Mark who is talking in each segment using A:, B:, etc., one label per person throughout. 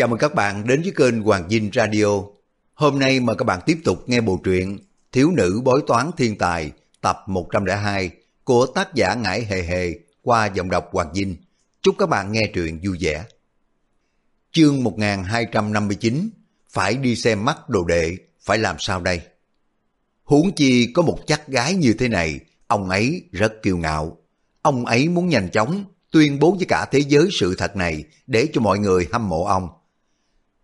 A: Chào mừng các bạn đến với kênh Hoàng Dinh Radio. Hôm nay mời các bạn tiếp tục nghe bộ truyện Thiếu nữ bói toán thiên tài tập 102 của tác giả Ngải Hề Hề qua giọng đọc Hoàng Dinh. Chúc các bạn nghe truyện vui vẻ. Chương 1259 Phải đi xem mắt đồ đệ, phải làm sao đây? Huống chi có một chắc gái như thế này, ông ấy rất kiêu ngạo. Ông ấy muốn nhanh chóng tuyên bố với cả thế giới sự thật này để cho mọi người hâm mộ ông.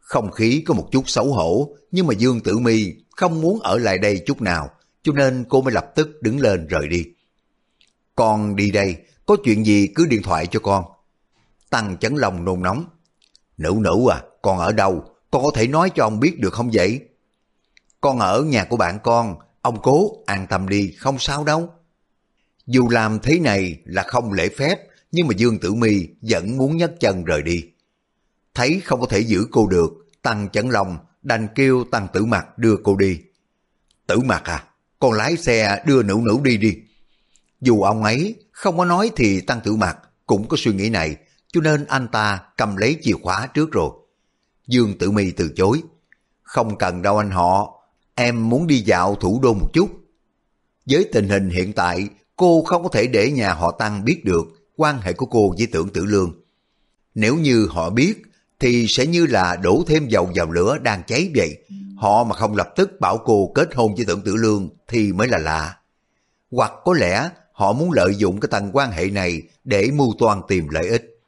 A: Không khí có một chút xấu hổ, nhưng mà Dương Tử Mi không muốn ở lại đây chút nào, cho nên cô mới lập tức đứng lên rời đi. Con đi đây, có chuyện gì cứ điện thoại cho con. Tăng chấn lòng nôn nóng. Nữ nữ à, con ở đâu? Con có thể nói cho ông biết được không vậy? Con ở nhà của bạn con, ông cố an tâm đi, không sao đâu. Dù làm thế này là không lễ phép, nhưng mà Dương Tử Mi vẫn muốn nhấc chân rời đi. Thấy không có thể giữ cô được, Tăng Chấn Long đành kêu Tăng Tử mặc đưa cô đi. Tử mặc à, con lái xe đưa nữ nữ đi đi. Dù ông ấy không có nói thì Tăng Tử mặc cũng có suy nghĩ này, cho nên anh ta cầm lấy chìa khóa trước rồi. Dương Tử Mi từ chối. Không cần đâu anh họ, em muốn đi dạo thủ đô một chút. Với tình hình hiện tại, cô không có thể để nhà họ Tăng biết được quan hệ của cô với tưởng tử lương. Nếu như họ biết, thì sẽ như là đổ thêm dầu vào lửa đang cháy vậy. Họ mà không lập tức bảo cô kết hôn với tưởng tử lương thì mới là lạ. Hoặc có lẽ họ muốn lợi dụng cái tầng quan hệ này để mưu toan tìm lợi ích.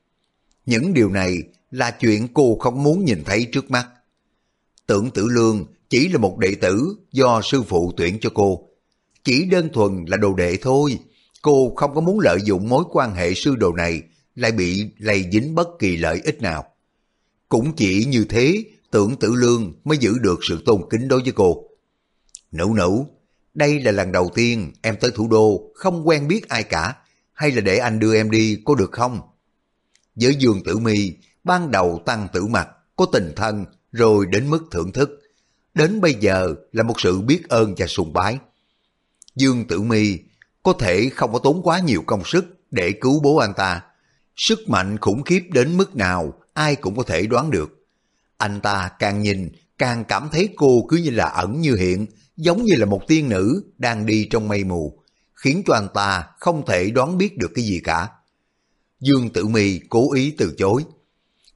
A: Những điều này là chuyện cô không muốn nhìn thấy trước mắt. Tưởng tử lương chỉ là một đệ tử do sư phụ tuyển cho cô. Chỉ đơn thuần là đồ đệ thôi. Cô không có muốn lợi dụng mối quan hệ sư đồ này lại bị lây dính bất kỳ lợi ích nào. Cũng chỉ như thế, tưởng tử lương mới giữ được sự tôn kính đối với cô. Nữ nữ, đây là lần đầu tiên em tới thủ đô, không quen biết ai cả, hay là để anh đưa em đi có được không? Với Dương Tử Mi, ban đầu tăng tử mặt, có tình thân, rồi đến mức thưởng thức. Đến bây giờ là một sự biết ơn và sùng bái. Dương Tử Mi có thể không có tốn quá nhiều công sức để cứu bố anh ta. Sức mạnh khủng khiếp đến mức nào ai cũng có thể đoán được. Anh ta càng nhìn, càng cảm thấy cô cứ như là ẩn như hiện, giống như là một tiên nữ đang đi trong mây mù, khiến cho anh ta không thể đoán biết được cái gì cả. Dương Tử Mi cố ý từ chối.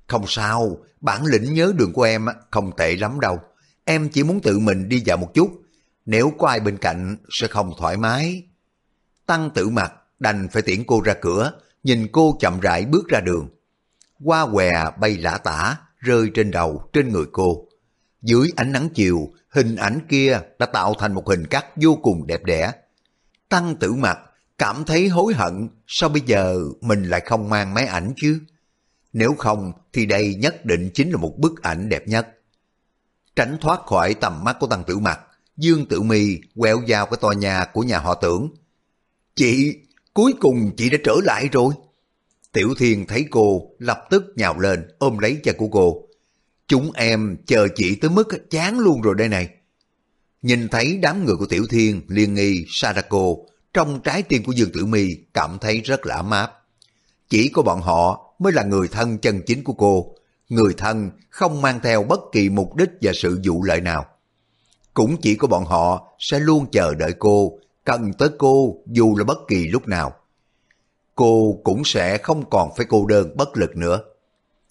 A: Không sao, bản lĩnh nhớ đường của em không tệ lắm đâu. Em chỉ muốn tự mình đi dạo một chút, nếu có ai bên cạnh sẽ không thoải mái. Tăng tử mặt đành phải tiễn cô ra cửa, nhìn cô chậm rãi bước ra đường hoa què bay lả tả, rơi trên đầu, trên người cô. Dưới ánh nắng chiều, hình ảnh kia đã tạo thành một hình cắt vô cùng đẹp đẽ. Tăng tử mặt, cảm thấy hối hận, sao bây giờ mình lại không mang máy ảnh chứ? Nếu không thì đây nhất định chính là một bức ảnh đẹp nhất. Tránh thoát khỏi tầm mắt của tăng tử mặt, Dương Tử Mi quẹo vào cái tòa nhà của nhà họ tưởng. Chị, cuối cùng chị đã trở lại rồi. Tiểu Thiên thấy cô lập tức nhào lên ôm lấy chân của cô. Chúng em chờ chị tới mức chán luôn rồi đây này. Nhìn thấy đám người của Tiểu Thiên, Liên Nghi, Sadako trong trái tim của Dương Tử Mi cảm thấy rất là ấm áp. Chỉ có bọn họ mới là người thân chân chính của cô, người thân không mang theo bất kỳ mục đích và sự vụ lợi nào. Cũng chỉ có bọn họ sẽ luôn chờ đợi cô, cần tới cô dù là bất kỳ lúc nào cô cũng sẽ không còn phải cô đơn bất lực nữa.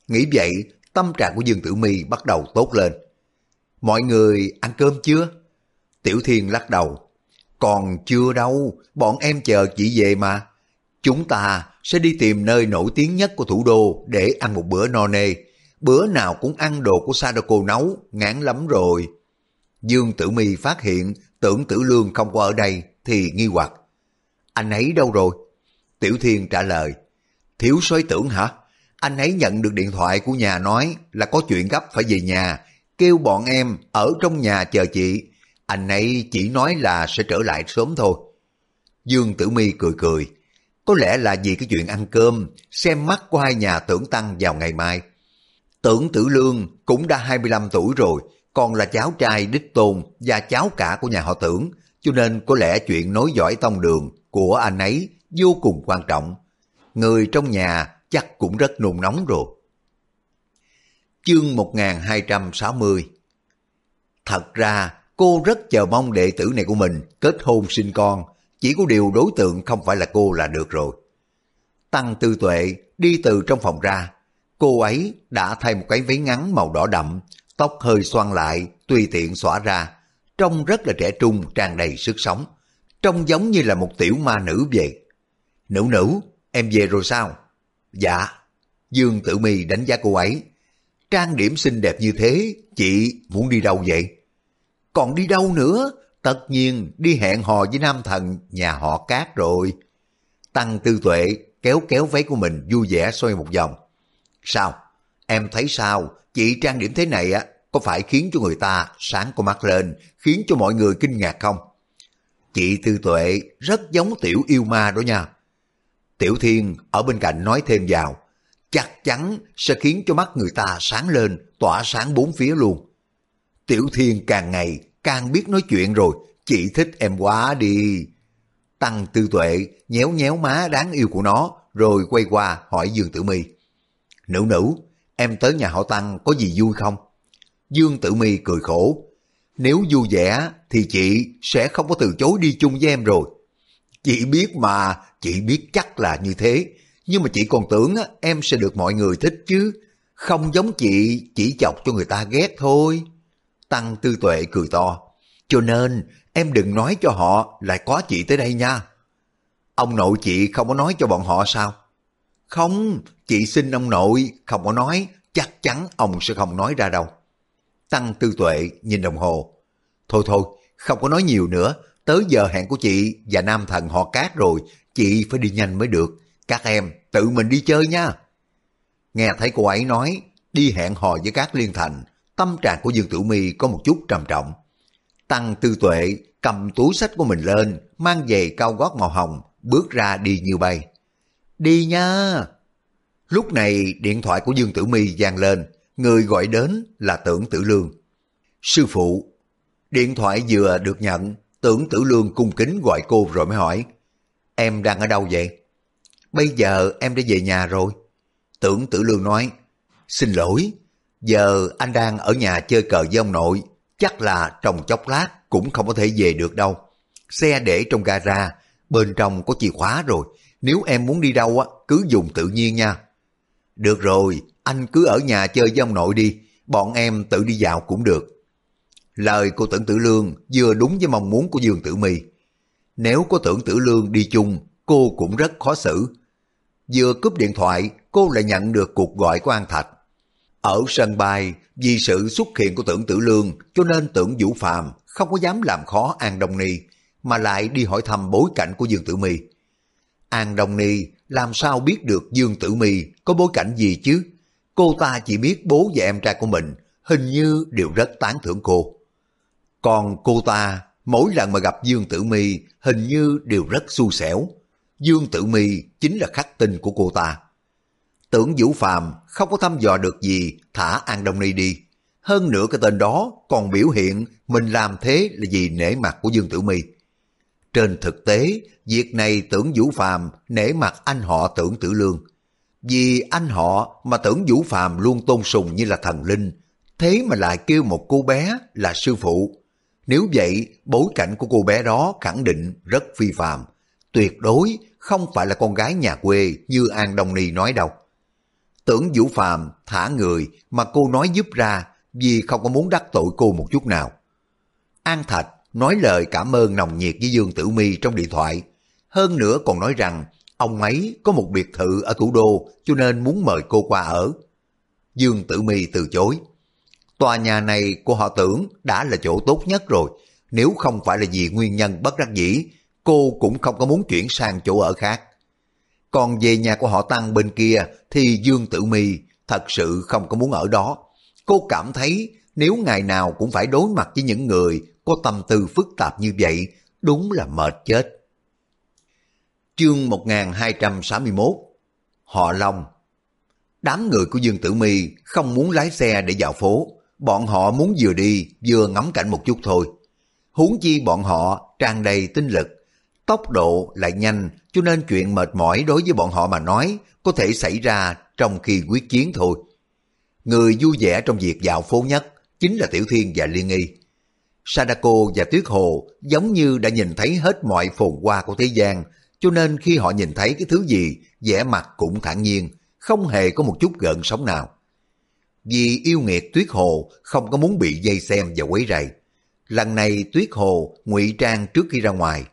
A: Nghĩ vậy, tâm trạng của Dương Tử Mi bắt đầu tốt lên. Mọi người ăn cơm chưa? Tiểu Thiên lắc đầu. Còn chưa đâu, bọn em chờ chị về mà. Chúng ta sẽ đi tìm nơi nổi tiếng nhất của thủ đô để ăn một bữa no nê. Bữa nào cũng ăn đồ của Sadako nấu, ngán lắm rồi. Dương Tử Mi phát hiện tưởng Tử Lương không có ở đây thì nghi hoặc. Anh ấy đâu rồi? Tiểu Thiên trả lời, thiếu soái tưởng hả? Anh ấy nhận được điện thoại của nhà nói là có chuyện gấp phải về nhà, kêu bọn em ở trong nhà chờ chị. Anh ấy chỉ nói là sẽ trở lại sớm thôi. Dương Tử Mi cười cười, có lẽ là vì cái chuyện ăn cơm, xem mắt của hai nhà tưởng tăng vào ngày mai. Tưởng Tử Lương cũng đã 25 tuổi rồi, còn là cháu trai đích tôn và cháu cả của nhà họ tưởng, cho nên có lẽ chuyện nối dõi tông đường của anh ấy vô cùng quan trọng. Người trong nhà chắc cũng rất nôn nóng rồi. chương 1260 Thật ra, cô rất chờ mong đệ tử này của mình kết hôn sinh con, chỉ có điều đối tượng không phải là cô là được rồi. Tăng Tư Tuệ đi từ trong phòng ra, cô ấy đã thay một cái váy ngắn màu đỏ đậm, tóc hơi xoăn lại, tùy tiện xõa ra, trông rất là trẻ trung, tràn đầy sức sống, trông giống như là một tiểu ma nữ vậy. Nữ nữ, em về rồi sao? Dạ. Dương Tử Mi đánh giá cô ấy. Trang điểm xinh đẹp như thế, chị muốn đi đâu vậy? Còn đi đâu nữa? Tất nhiên đi hẹn hò với nam thần nhà họ cát rồi. Tăng tư tuệ kéo kéo váy của mình vui vẻ xoay một vòng. Sao? Em thấy sao? Chị trang điểm thế này á, có phải khiến cho người ta sáng con mắt lên, khiến cho mọi người kinh ngạc không? Chị Tư Tuệ rất giống tiểu yêu ma đó nha. Tiểu Thiên ở bên cạnh nói thêm vào, chắc chắn sẽ khiến cho mắt người ta sáng lên, tỏa sáng bốn phía luôn. Tiểu Thiên càng ngày càng biết nói chuyện rồi, chị thích em quá đi. Tăng Tư Tuệ nhéo nhéo má đáng yêu của nó, rồi quay qua hỏi Dương Tử Mi. Nữ nữ, em tới nhà họ Tăng có gì vui không? Dương Tử Mi cười khổ. Nếu vui vẻ thì chị sẽ không có từ chối đi chung với em rồi. Chị biết mà, chị biết chắc là như thế. Nhưng mà chị còn tưởng em sẽ được mọi người thích chứ. Không giống chị, chỉ chọc cho người ta ghét thôi. Tăng Tư Tuệ cười to. Cho nên em đừng nói cho họ lại có chị tới đây nha. Ông nội chị không có nói cho bọn họ sao? Không, chị xin ông nội, không có nói, chắc chắn ông sẽ không nói ra đâu. Tăng Tư Tuệ nhìn đồng hồ. Thôi thôi, không có nói nhiều nữa, tới giờ hẹn của chị và nam thần họ cát rồi, chị phải đi nhanh mới được. Các em, tự mình đi chơi nha. Nghe thấy cô ấy nói, đi hẹn hò với các liên thành, tâm trạng của Dương Tử Mi có một chút trầm trọng. Tăng Tư Tuệ cầm túi sách của mình lên, mang giày cao gót màu hồng, bước ra đi như bay. Đi nha! Lúc này điện thoại của Dương Tử Mi vang lên, người gọi đến là Tưởng Tử Lương. Sư phụ, điện thoại vừa được nhận, Tưởng Tử Lương cung kính gọi cô rồi mới hỏi, em đang ở đâu vậy? Bây giờ em đã về nhà rồi. Tưởng Tử Lương nói, xin lỗi, giờ anh đang ở nhà chơi cờ với ông nội, chắc là trong chốc lát cũng không có thể về được đâu. Xe để trong gara, bên trong có chìa khóa rồi, nếu em muốn đi đâu á, cứ dùng tự nhiên nha. Được rồi, anh cứ ở nhà chơi với ông nội đi, bọn em tự đi dạo cũng được. Lời của tưởng tử lương vừa đúng với mong muốn của Dương Tử My. Nếu có tưởng tử lương đi chung, cô cũng rất khó xử. Vừa cúp điện thoại, cô lại nhận được cuộc gọi của An Thạch. Ở sân bay, vì sự xuất hiện của tưởng tử lương, cho nên tưởng Vũ Phạm không có dám làm khó An Đông Ni, mà lại đi hỏi thăm bối cảnh của Dương Tử Mi. An Đông Ni làm sao biết được Dương Tử Mi có bối cảnh gì chứ? Cô ta chỉ biết bố và em trai của mình hình như đều rất tán thưởng cô. Còn cô ta mỗi lần mà gặp Dương Tử Mi hình như đều rất xui xẻo. Dương Tử Mi chính là khắc tinh của cô ta. Tưởng Vũ Phàm không có thăm dò được gì thả An Đông Ni đi. Hơn nữa cái tên đó còn biểu hiện mình làm thế là vì nể mặt của Dương Tử Mi. Trên thực tế, việc này tưởng Vũ Phàm nể mặt anh họ tưởng tử lương. Vì anh họ mà tưởng Vũ Phàm luôn tôn sùng như là thần linh, thế mà lại kêu một cô bé là sư phụ. Nếu vậy, bối cảnh của cô bé đó khẳng định rất phi phàm, tuyệt đối không phải là con gái nhà quê như An Đông Ni nói đâu. Tưởng Vũ Phàm thả người mà cô nói giúp ra vì không có muốn đắc tội cô một chút nào. An Thạch nói lời cảm ơn nồng nhiệt với Dương Tử Mi trong điện thoại. Hơn nữa còn nói rằng ông ấy có một biệt thự ở thủ đô cho nên muốn mời cô qua ở. Dương Tử Mi từ chối. Tòa nhà này của họ tưởng đã là chỗ tốt nhất rồi. Nếu không phải là vì nguyên nhân bất đắc dĩ, cô cũng không có muốn chuyển sang chỗ ở khác. Còn về nhà của họ Tăng bên kia thì Dương Tử Mi thật sự không có muốn ở đó. Cô cảm thấy nếu ngày nào cũng phải đối mặt với những người có tâm tư phức tạp như vậy, đúng là mệt chết. Chương 1261 Họ Long Đám người của Dương Tử Mi không muốn lái xe để vào phố, bọn họ muốn vừa đi vừa ngắm cảnh một chút thôi. Huống chi bọn họ tràn đầy tinh lực, tốc độ lại nhanh cho nên chuyện mệt mỏi đối với bọn họ mà nói có thể xảy ra trong khi quyết chiến thôi. Người vui vẻ trong việc dạo phố nhất chính là Tiểu Thiên và Liên Nghi. Sadako và Tuyết Hồ giống như đã nhìn thấy hết mọi phồn hoa của thế gian, cho nên khi họ nhìn thấy cái thứ gì, vẻ mặt cũng thản nhiên, không hề có một chút gợn sóng nào. Vì yêu nghiệt Tuyết Hồ không có muốn bị dây xem và quấy rầy. Lần này Tuyết Hồ ngụy trang trước khi ra ngoài,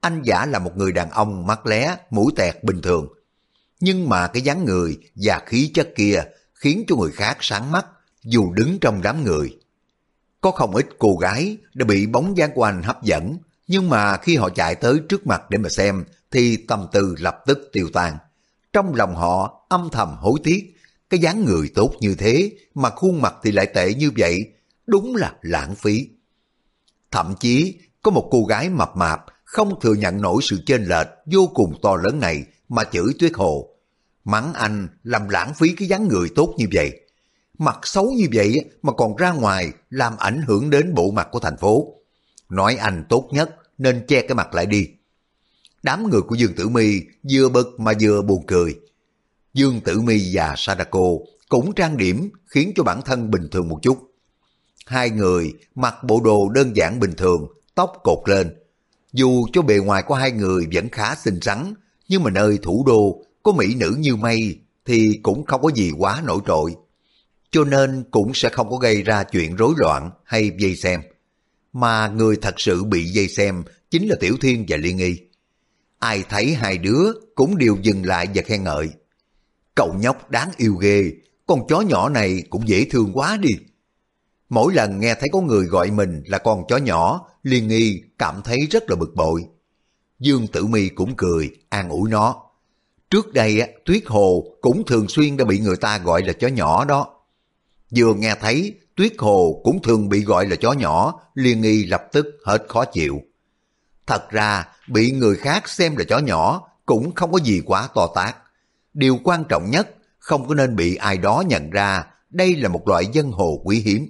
A: anh giả là một người đàn ông mắt lé, mũi tẹt bình thường. Nhưng mà cái dáng người và khí chất kia khiến cho người khác sáng mắt, dù đứng trong đám người. Có không ít cô gái đã bị bóng dáng của anh hấp dẫn, nhưng mà khi họ chạy tới trước mặt để mà xem, thì tâm tư lập tức tiêu tan. Trong lòng họ âm thầm hối tiếc, cái dáng người tốt như thế mà khuôn mặt thì lại tệ như vậy, đúng là lãng phí. Thậm chí có một cô gái mập mạp không thừa nhận nổi sự chênh lệch vô cùng to lớn này mà chửi Tuyết Hồ. Mắng anh làm lãng phí cái dáng người tốt như vậy. Mặt xấu như vậy mà còn ra ngoài làm ảnh hưởng đến bộ mặt của thành phố. Nói anh tốt nhất nên che cái mặt lại đi. Đám người của Dương Tử Mi vừa bực mà vừa buồn cười. Dương Tử Mi và Sadako cũng trang điểm khiến cho bản thân bình thường một chút. Hai người mặc bộ đồ đơn giản bình thường, tóc cột lên. Dù cho bề ngoài của hai người vẫn khá xinh xắn, nhưng mà nơi thủ đô có mỹ nữ như mây thì cũng không có gì quá nổi trội. Cho nên cũng sẽ không có gây ra chuyện rối loạn hay dây xem. Mà người thật sự bị dây xem chính là Tiểu Thiên và Liên Nghi. Ai thấy hai đứa cũng đều dừng lại và khen ngợi. Cậu nhóc đáng yêu ghê, con chó nhỏ này cũng dễ thương quá đi. Mỗi lần nghe thấy có người gọi mình là con chó nhỏ, Liên Nghi cảm thấy rất là bực bội. Dương Tử Mi cũng cười, an ủi nó. Trước đây Tuyết Hồ cũng thường xuyên đã bị người ta gọi là chó nhỏ đó. Vừa nghe thấy Tuyết Hồ cũng thường bị gọi là chó nhỏ, Liên Nghi lập tức hết khó chịu. Thật ra, bị người khác xem là chó nhỏ cũng không có gì quá to tát. Điều quan trọng nhất, không có nên bị ai đó nhận ra đây là một loại dân hồ quý hiếm.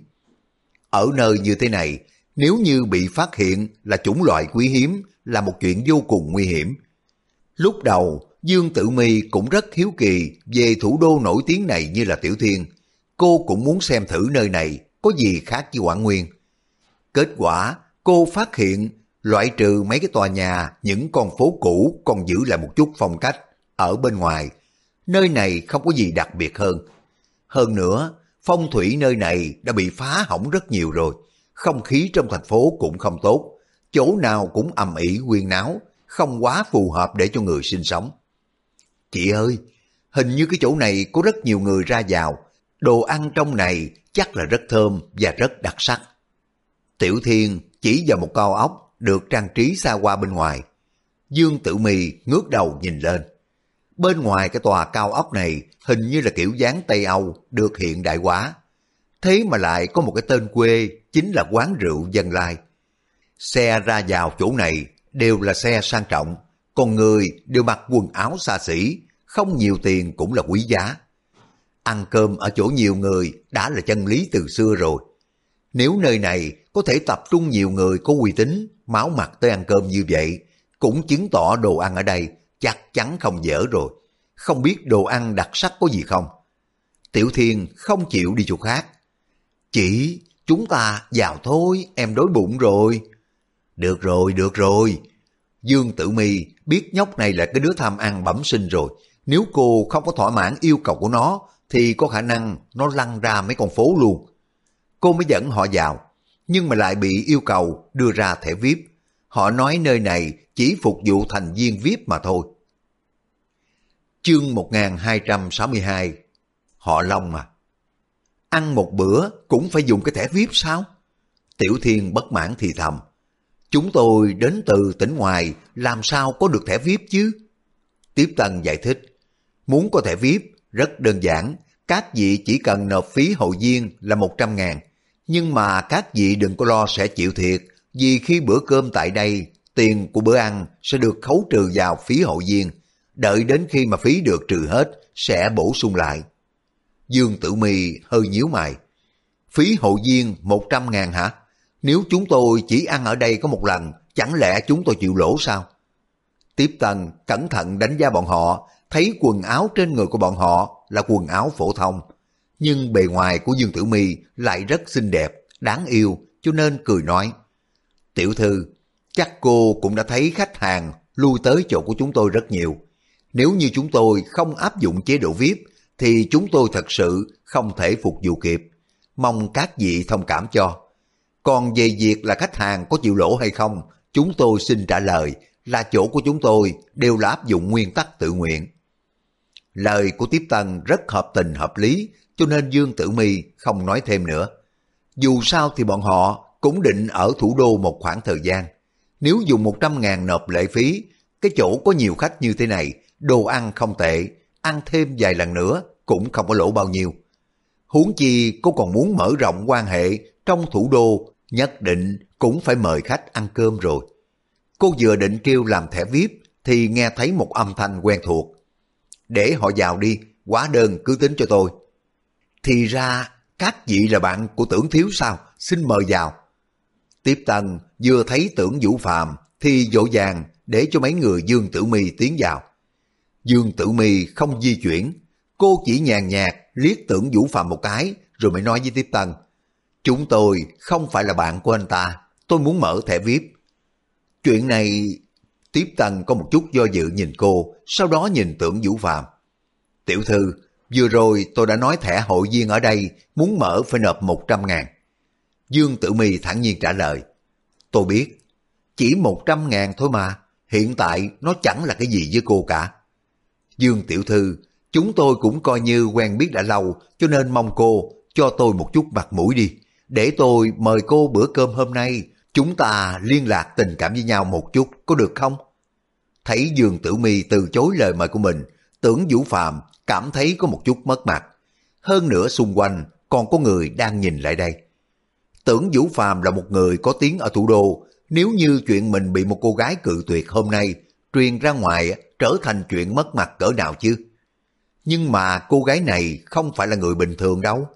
A: Ở nơi như thế này, nếu như bị phát hiện là chủng loại quý hiếm là một chuyện vô cùng nguy hiểm. Lúc đầu, Dương Tử Mi cũng rất hiếu kỳ về thủ đô nổi tiếng này như là Tiểu Thiên. Cô cũng muốn xem thử nơi này có gì khác với Quảng Nguyên. Kết quả, cô phát hiện loại trừ mấy cái tòa nhà, những con phố cũ còn giữ lại một chút phong cách ở bên ngoài. Nơi này không có gì đặc biệt hơn. Hơn nữa, phong thủy nơi này đã bị phá hỏng rất nhiều rồi. Không khí trong thành phố cũng không tốt. Chỗ nào cũng ầm ĩ quyên náo, không quá phù hợp để cho người sinh sống. Chị ơi, hình như cái chỗ này có rất nhiều người ra vào. Đồ ăn trong này chắc là rất thơm và rất đặc sắc. Tiểu Thiên chỉ vào một cao ốc được trang trí xa qua bên ngoài. Dương Tử Mì ngước đầu nhìn lên. Bên ngoài cái tòa cao ốc này hình như là kiểu dáng Tây Âu được hiện đại hóa. Thế mà lại có một cái tên quê chính là quán rượu dân lai. Xe ra vào chỗ này đều là xe sang trọng, còn người đều mặc quần áo xa xỉ, không nhiều tiền cũng là quý giá. Ăn cơm ở chỗ nhiều người đã là chân lý từ xưa rồi. Nếu nơi này có thể tập trung nhiều người có uy tín, máu mặt tới ăn cơm như vậy, cũng chứng tỏ đồ ăn ở đây chắc chắn không dở rồi. Không biết đồ ăn đặc sắc có gì không? Tiểu Thiên không chịu đi chỗ khác. Chỉ, chúng ta vào thôi, em đói bụng rồi. Được rồi, được rồi. Dương Tử Mi biết nhóc này là cái đứa tham ăn bẩm sinh rồi. Nếu cô không có thỏa mãn yêu cầu của nó, thì có khả năng nó lăn ra mấy con phố luôn. Cô mới dẫn họ vào, nhưng mà lại bị yêu cầu đưa ra thẻ VIP. Họ nói nơi này chỉ phục vụ thành viên VIP mà thôi. Chương 1262 Họ Long mà Ăn một bữa cũng phải dùng cái thẻ VIP sao? Tiểu Thiên bất mãn thì thầm. Chúng tôi đến từ tỉnh ngoài, làm sao có được thẻ VIP chứ? Tiếp Tân giải thích. Muốn có thẻ VIP rất đơn giản. Các vị chỉ cần nộp phí hội viên là 100 ngàn. Nhưng mà các vị đừng có lo sẽ chịu thiệt vì khi bữa cơm tại đây tiền của bữa ăn sẽ được khấu trừ vào phí hội viên đợi đến khi mà phí được trừ hết, sẽ bổ sung lại. Dương Tử Mi hơi nhíu mày. Phí hội viên 100 ngàn hả? Nếu chúng tôi chỉ ăn ở đây có một lần, chẳng lẽ chúng tôi chịu lỗ sao? Tiếp Tân cẩn thận đánh giá bọn họ, thấy quần áo trên người của bọn họ là quần áo phổ thông. nhưng bề ngoài của Dương Tử Mi lại rất xinh đẹp, đáng yêu, cho nên cười nói. Tiểu thư, chắc cô cũng đã thấy khách hàng lui tới chỗ của chúng tôi rất nhiều. Nếu như chúng tôi không áp dụng chế độ VIP, thì chúng tôi thật sự không thể phục vụ kịp. Mong các vị thông cảm cho. Còn về việc là khách hàng có chịu lỗ hay không, chúng tôi xin trả lời là chỗ của chúng tôi đều là áp dụng nguyên tắc tự nguyện. Lời của Tiếp Tân rất hợp tình hợp lý, cho nên Dương Tử Mi không nói thêm nữa. Dù sao thì bọn họ cũng định ở thủ đô một khoảng thời gian. Nếu dùng 100 ngàn nộp lệ phí, cái chỗ có nhiều khách như thế này, đồ ăn không tệ, ăn thêm vài lần nữa cũng không có lỗ bao nhiêu. Huống chi cô còn muốn mở rộng quan hệ trong thủ đô, nhất định cũng phải mời khách ăn cơm rồi. Cô vừa định kêu làm thẻ VIP thì nghe thấy một âm thanh quen thuộc. Để họ vào đi, quá đơn cứ tính cho tôi. Thì ra các vị là bạn của tưởng thiếu sao, xin mời vào. Tiếp tân vừa thấy tưởng vũ phàm thì dỗ dàng để cho mấy người Dương Tử Mi tiến vào. Dương Tử Mi không di chuyển, cô chỉ nhàn nhạt liếc tưởng vũ phàm một cái rồi mới nói với Tiếp tân. Chúng tôi không phải là bạn của anh ta, tôi muốn mở thẻ VIP. Chuyện này... Tiếp Tân có một chút do dự nhìn cô, sau đó nhìn tưởng Vũ Phạm. Tiểu thư, vừa rồi tôi đã nói thẻ hội viên ở đây muốn mở phải nộp 100 ngàn. Dương Tử Mi thẳng nhiên trả lời. Tôi biết, chỉ 100 ngàn thôi mà, hiện tại nó chẳng là cái gì với cô cả. Dương Tiểu Thư, chúng tôi cũng coi như quen biết đã lâu, cho nên mong cô cho tôi một chút mặt mũi đi, để tôi mời cô bữa cơm hôm nay Chúng ta liên lạc tình cảm với nhau một chút, có được không? Thấy Dương Tử Mi từ chối lời mời của mình, tưởng Vũ Phạm cảm thấy có một chút mất mặt. Hơn nữa xung quanh còn có người đang nhìn lại đây. Tưởng Vũ phàm là một người có tiếng ở thủ đô, nếu như chuyện mình bị một cô gái cự tuyệt hôm nay truyền ra ngoài trở thành chuyện mất mặt cỡ nào chứ? Nhưng mà cô gái này không phải là người bình thường đâu.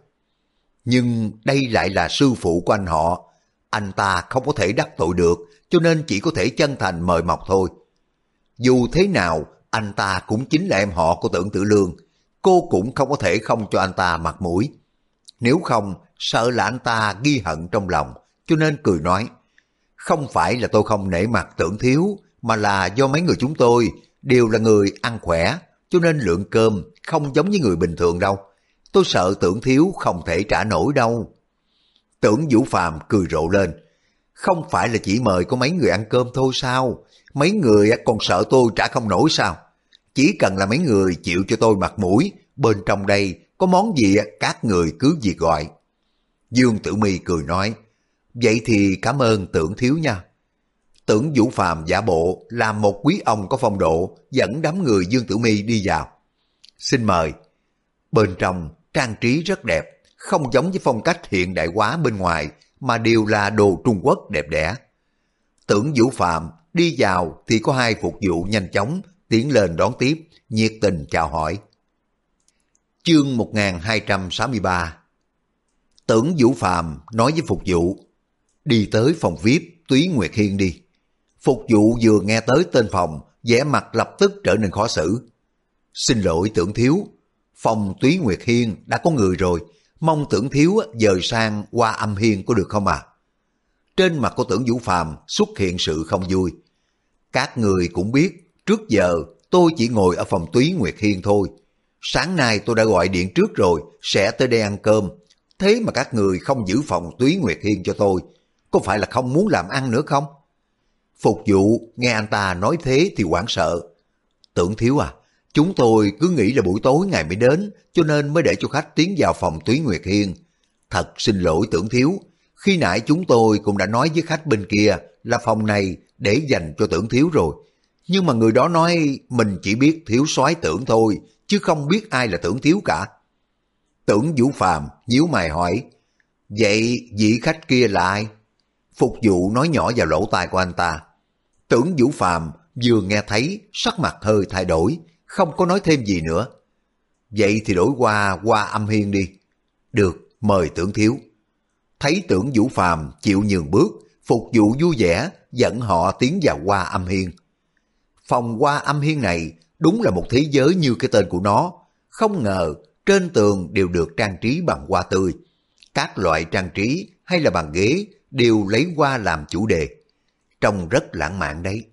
A: Nhưng đây lại là sư phụ của anh họ, anh ta không có thể đắc tội được, cho nên chỉ có thể chân thành mời mọc thôi. Dù thế nào, anh ta cũng chính là em họ của tưởng tử lương. Cô cũng không có thể không cho anh ta mặt mũi. Nếu không, sợ là anh ta ghi hận trong lòng, cho nên cười nói. Không phải là tôi không nể mặt tưởng thiếu, mà là do mấy người chúng tôi đều là người ăn khỏe, cho nên lượng cơm không giống như người bình thường đâu. Tôi sợ tưởng thiếu không thể trả nổi đâu. Tưởng Vũ Phàm cười rộ lên. Không phải là chỉ mời có mấy người ăn cơm thôi sao? Mấy người còn sợ tôi trả không nổi sao? Chỉ cần là mấy người chịu cho tôi mặt mũi, bên trong đây có món gì các người cứ việc gọi. Dương Tử Mi cười nói, vậy thì cảm ơn tưởng thiếu nha. Tưởng Vũ Phàm giả bộ làm một quý ông có phong độ dẫn đám người Dương Tử Mi đi vào. Xin mời. Bên trong trang trí rất đẹp, không giống với phong cách hiện đại hóa bên ngoài, mà đều là đồ Trung Quốc đẹp đẽ. Tưởng Vũ Phạm đi vào thì có hai phục vụ nhanh chóng tiến lên đón tiếp, nhiệt tình chào hỏi. Chương 1263 Tưởng Vũ Phạm nói với phục vụ, đi tới phòng VIP Túy Nguyệt Hiên đi. Phục vụ vừa nghe tới tên phòng, vẻ mặt lập tức trở nên khó xử. Xin lỗi tưởng thiếu, phòng Túy Nguyệt Hiên đã có người rồi, mong tưởng thiếu dời sang qua âm hiên có được không à? Trên mặt của tưởng Vũ Phàm xuất hiện sự không vui. Các người cũng biết, trước giờ tôi chỉ ngồi ở phòng túy Nguyệt Hiên thôi. Sáng nay tôi đã gọi điện trước rồi, sẽ tới đây ăn cơm. Thế mà các người không giữ phòng túy Nguyệt Hiên cho tôi, có phải là không muốn làm ăn nữa không? Phục vụ nghe anh ta nói thế thì hoảng sợ. Tưởng thiếu à, Chúng tôi cứ nghĩ là buổi tối ngày mới đến, cho nên mới để cho khách tiến vào phòng Túy Nguyệt Hiên. Thật xin lỗi tưởng thiếu, khi nãy chúng tôi cũng đã nói với khách bên kia là phòng này để dành cho tưởng thiếu rồi. Nhưng mà người đó nói mình chỉ biết thiếu soái tưởng thôi, chứ không biết ai là tưởng thiếu cả. Tưởng Vũ Phàm nhíu mày hỏi, vậy vị khách kia là ai? Phục vụ nói nhỏ vào lỗ tai của anh ta. Tưởng Vũ Phàm vừa nghe thấy sắc mặt hơi thay đổi, không có nói thêm gì nữa. Vậy thì đổi qua qua âm hiên đi. Được, mời tưởng thiếu. Thấy tưởng vũ phàm chịu nhường bước, phục vụ vui vẻ, dẫn họ tiến vào qua âm hiên. Phòng qua âm hiên này đúng là một thế giới như cái tên của nó. Không ngờ trên tường đều được trang trí bằng hoa tươi. Các loại trang trí hay là bàn ghế đều lấy hoa làm chủ đề. Trông rất lãng mạn đấy.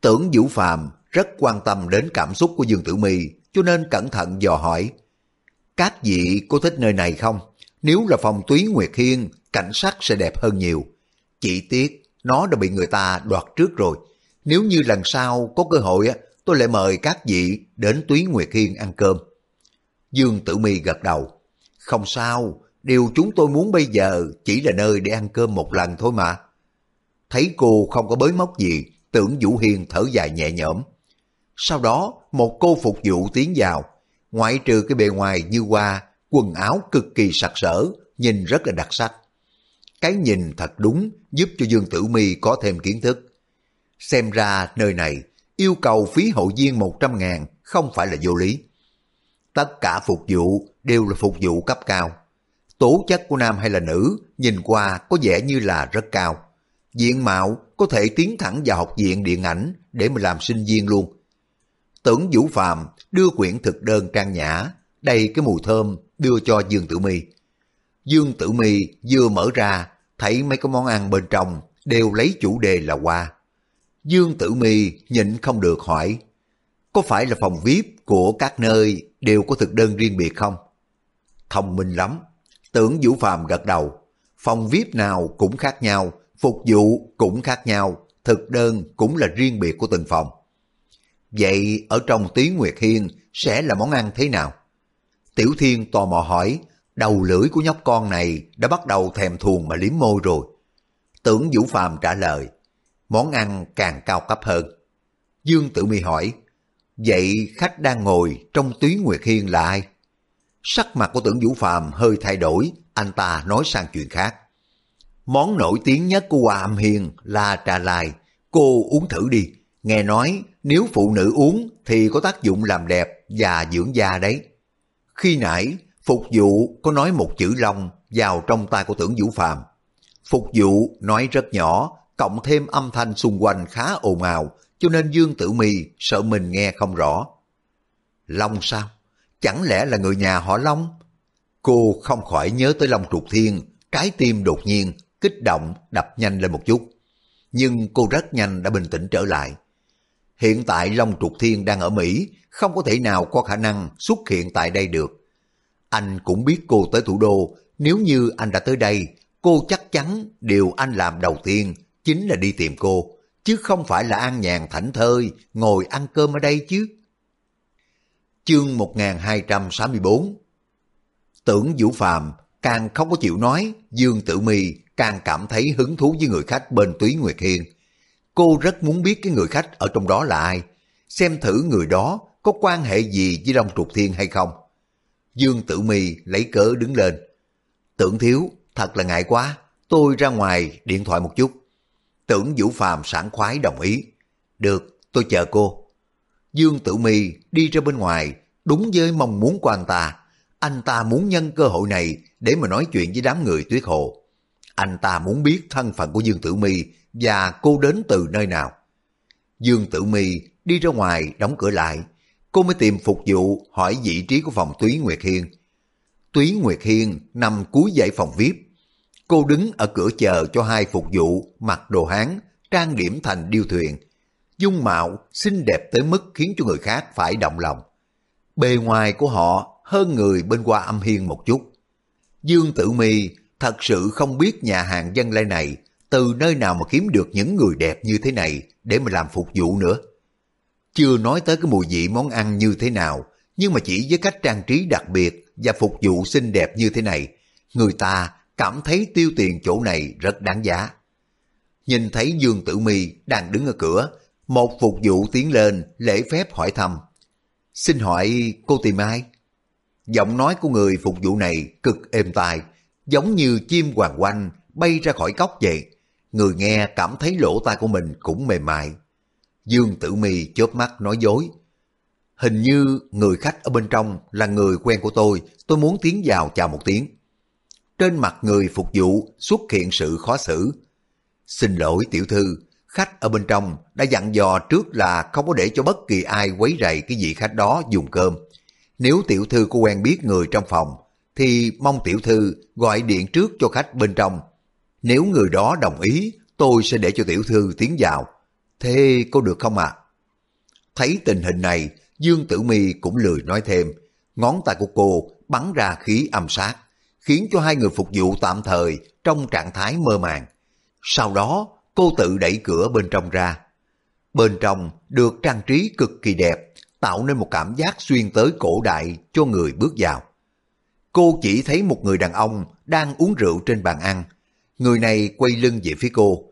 A: Tưởng Vũ Phàm rất quan tâm đến cảm xúc của Dương Tử Mi cho nên cẩn thận dò hỏi. Các vị có thích nơi này không? Nếu là phòng túy Nguyệt Hiên, cảnh sắc sẽ đẹp hơn nhiều. Chỉ tiếc, nó đã bị người ta đoạt trước rồi. Nếu như lần sau có cơ hội, tôi lại mời các vị đến túy Nguyệt Hiên ăn cơm. Dương Tử Mi gật đầu. Không sao, điều chúng tôi muốn bây giờ chỉ là nơi để ăn cơm một lần thôi mà. Thấy cô không có bới móc gì, tưởng Vũ Hiên thở dài nhẹ nhõm. Sau đó, một cô phục vụ tiến vào, ngoại trừ cái bề ngoài như hoa, quần áo cực kỳ sặc sỡ, nhìn rất là đặc sắc. Cái nhìn thật đúng giúp cho Dương Tử Mi có thêm kiến thức. Xem ra nơi này yêu cầu phí hội viên 100 ngàn không phải là vô lý. Tất cả phục vụ đều là phục vụ cấp cao. Tố chất của nam hay là nữ nhìn qua có vẻ như là rất cao. Diện mạo có thể tiến thẳng vào học viện điện ảnh để mà làm sinh viên luôn. Tưởng Vũ Phạm đưa quyển thực đơn trang nhã, đầy cái mùi thơm đưa cho Dương Tử Mi. Dương Tử Mi vừa mở ra, thấy mấy cái món ăn bên trong đều lấy chủ đề là hoa. Dương Tử Mi nhịn không được hỏi, có phải là phòng VIP của các nơi đều có thực đơn riêng biệt không? Thông minh lắm. Tưởng Vũ Phàm gật đầu. Phòng VIP nào cũng khác nhau, phục vụ cũng khác nhau, thực đơn cũng là riêng biệt của từng phòng. Vậy ở trong Túy Nguyệt Hiên sẽ là món ăn thế nào? Tiểu Thiên tò mò hỏi, đầu lưỡi của nhóc con này đã bắt đầu thèm thuồng mà liếm môi rồi. Tưởng Vũ Phàm trả lời, món ăn càng cao cấp hơn. Dương Tử Mi hỏi, vậy khách đang ngồi trong Túy Nguyệt Hiên là ai? Sắc mặt của tưởng Vũ Phàm hơi thay đổi, anh ta nói sang chuyện khác. Món nổi tiếng nhất của Hoa Âm Hiền là trà lai, cô uống thử đi. Nghe nói nếu phụ nữ uống thì có tác dụng làm đẹp và dưỡng da đấy. Khi nãy, phục vụ có nói một chữ long vào trong tay của tưởng Vũ Phàm. Phục vụ nói rất nhỏ, cộng thêm âm thanh xung quanh khá ồn ào, cho nên Dương Tử Mi sợ mình nghe không rõ. Long sao? Chẳng lẽ là người nhà họ Long? Cô không khỏi nhớ tới Long Trục Thiên, trái tim đột nhiên, kích động, đập nhanh lên một chút. Nhưng cô rất nhanh đã bình tĩnh trở lại. Hiện tại Long Trục Thiên đang ở Mỹ, không có thể nào có khả năng xuất hiện tại đây được. Anh cũng biết cô tới thủ đô, nếu như anh đã tới đây, cô chắc chắn điều anh làm đầu tiên chính là đi tìm cô, chứ không phải là an nhàn thảnh thơi, ngồi ăn cơm ở đây chứ. Chương 1264 Tưởng Vũ Phàm càng không có chịu nói, Dương Tử Mi càng cảm thấy hứng thú với người khách bên Túy Nguyệt Hiên. Cô rất muốn biết cái người khách ở trong đó là ai, xem thử người đó có quan hệ gì với Long Trục Thiên hay không. Dương Tử Mi lấy cớ đứng lên. Tưởng thiếu, thật là ngại quá, tôi ra ngoài điện thoại một chút. Tưởng Vũ Phàm sảng khoái đồng ý. Được, tôi chờ cô. Dương Tử Mi đi ra bên ngoài, đúng với mong muốn của anh ta. Anh ta muốn nhân cơ hội này để mà nói chuyện với đám người tuyết hồ. Anh ta muốn biết thân phận của Dương Tử Mi và cô đến từ nơi nào. Dương Tử Mi đi ra ngoài đóng cửa lại, cô mới tìm phục vụ hỏi vị trí của phòng Túy Nguyệt Hiên. Túy Nguyệt Hiên nằm cuối dãy phòng VIP. Cô đứng ở cửa chờ cho hai phục vụ mặc đồ hán, trang điểm thành điêu thuyền. Dung mạo xinh đẹp tới mức khiến cho người khác phải động lòng. Bề ngoài của họ hơn người bên qua âm hiên một chút. Dương Tử Mi thật sự không biết nhà hàng dân lai này từ nơi nào mà kiếm được những người đẹp như thế này để mà làm phục vụ nữa. Chưa nói tới cái mùi vị món ăn như thế nào, nhưng mà chỉ với cách trang trí đặc biệt và phục vụ xinh đẹp như thế này, người ta cảm thấy tiêu tiền chỗ này rất đáng giá. Nhìn thấy Dương Tử Mi đang đứng ở cửa, một phục vụ tiến lên lễ phép hỏi thăm. Xin hỏi cô tìm ai? Giọng nói của người phục vụ này cực êm tai, giống như chim hoàng quanh bay ra khỏi cốc vậy. Người nghe cảm thấy lỗ tai của mình cũng mềm mại. Dương Tử Mi chớp mắt nói dối. Hình như người khách ở bên trong là người quen của tôi, tôi muốn tiến vào chào một tiếng. Trên mặt người phục vụ xuất hiện sự khó xử. Xin lỗi tiểu thư, khách ở bên trong đã dặn dò trước là không có để cho bất kỳ ai quấy rầy cái vị khách đó dùng cơm. nếu tiểu thư có quen biết người trong phòng, thì mong tiểu thư gọi điện trước cho khách bên trong. Nếu người đó đồng ý, tôi sẽ để cho tiểu thư tiến vào. Thế có được không ạ? Thấy tình hình này, Dương Tử Mi cũng lười nói thêm. Ngón tay của cô bắn ra khí âm sát, khiến cho hai người phục vụ tạm thời trong trạng thái mơ màng. Sau đó, cô tự đẩy cửa bên trong ra. Bên trong được trang trí cực kỳ đẹp, tạo nên một cảm giác xuyên tới cổ đại cho người bước vào. Cô chỉ thấy một người đàn ông đang uống rượu trên bàn ăn. Người này quay lưng về phía cô.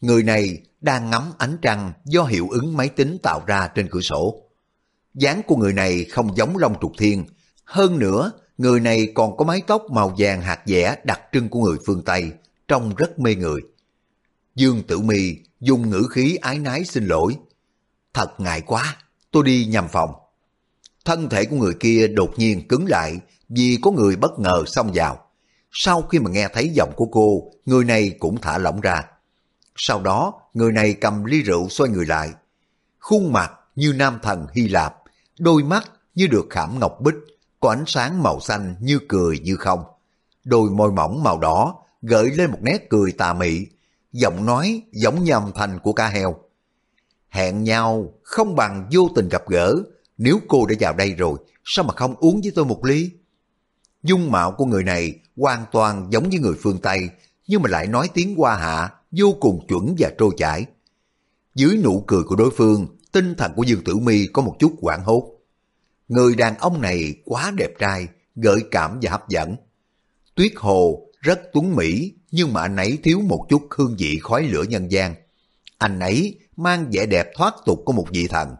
A: Người này đang ngắm ánh trăng do hiệu ứng máy tính tạo ra trên cửa sổ. dáng của người này không giống Long Trục Thiên. Hơn nữa, người này còn có mái tóc màu vàng hạt dẻ đặc trưng của người phương Tây, trông rất mê người. Dương Tử Mi dùng ngữ khí ái nái xin lỗi. Thật ngại quá, tôi đi nhầm phòng. Thân thể của người kia đột nhiên cứng lại vì có người bất ngờ xông vào. Sau khi mà nghe thấy giọng của cô, người này cũng thả lỏng ra. Sau đó, người này cầm ly rượu xoay người lại. Khuôn mặt như nam thần Hy Lạp, đôi mắt như được khảm ngọc bích, có ánh sáng màu xanh như cười như không. Đôi môi mỏng màu đỏ gợi lên một nét cười tà mị, giọng nói giống như âm thanh của cá heo. Hẹn nhau không bằng vô tình gặp gỡ, nếu cô đã vào đây rồi, sao mà không uống với tôi một ly? Dung mạo của người này hoàn toàn giống như người phương Tây, nhưng mà lại nói tiếng Hoa Hạ vô cùng chuẩn và trôi chảy. Dưới nụ cười của đối phương, tinh thần của Dương Tử Mi có một chút quảng hốt. Người đàn ông này quá đẹp trai, gợi cảm và hấp dẫn. Tuyết Hồ rất tuấn mỹ, nhưng mà anh ấy thiếu một chút hương vị khói lửa nhân gian. Anh ấy mang vẻ đẹp thoát tục của một vị thần.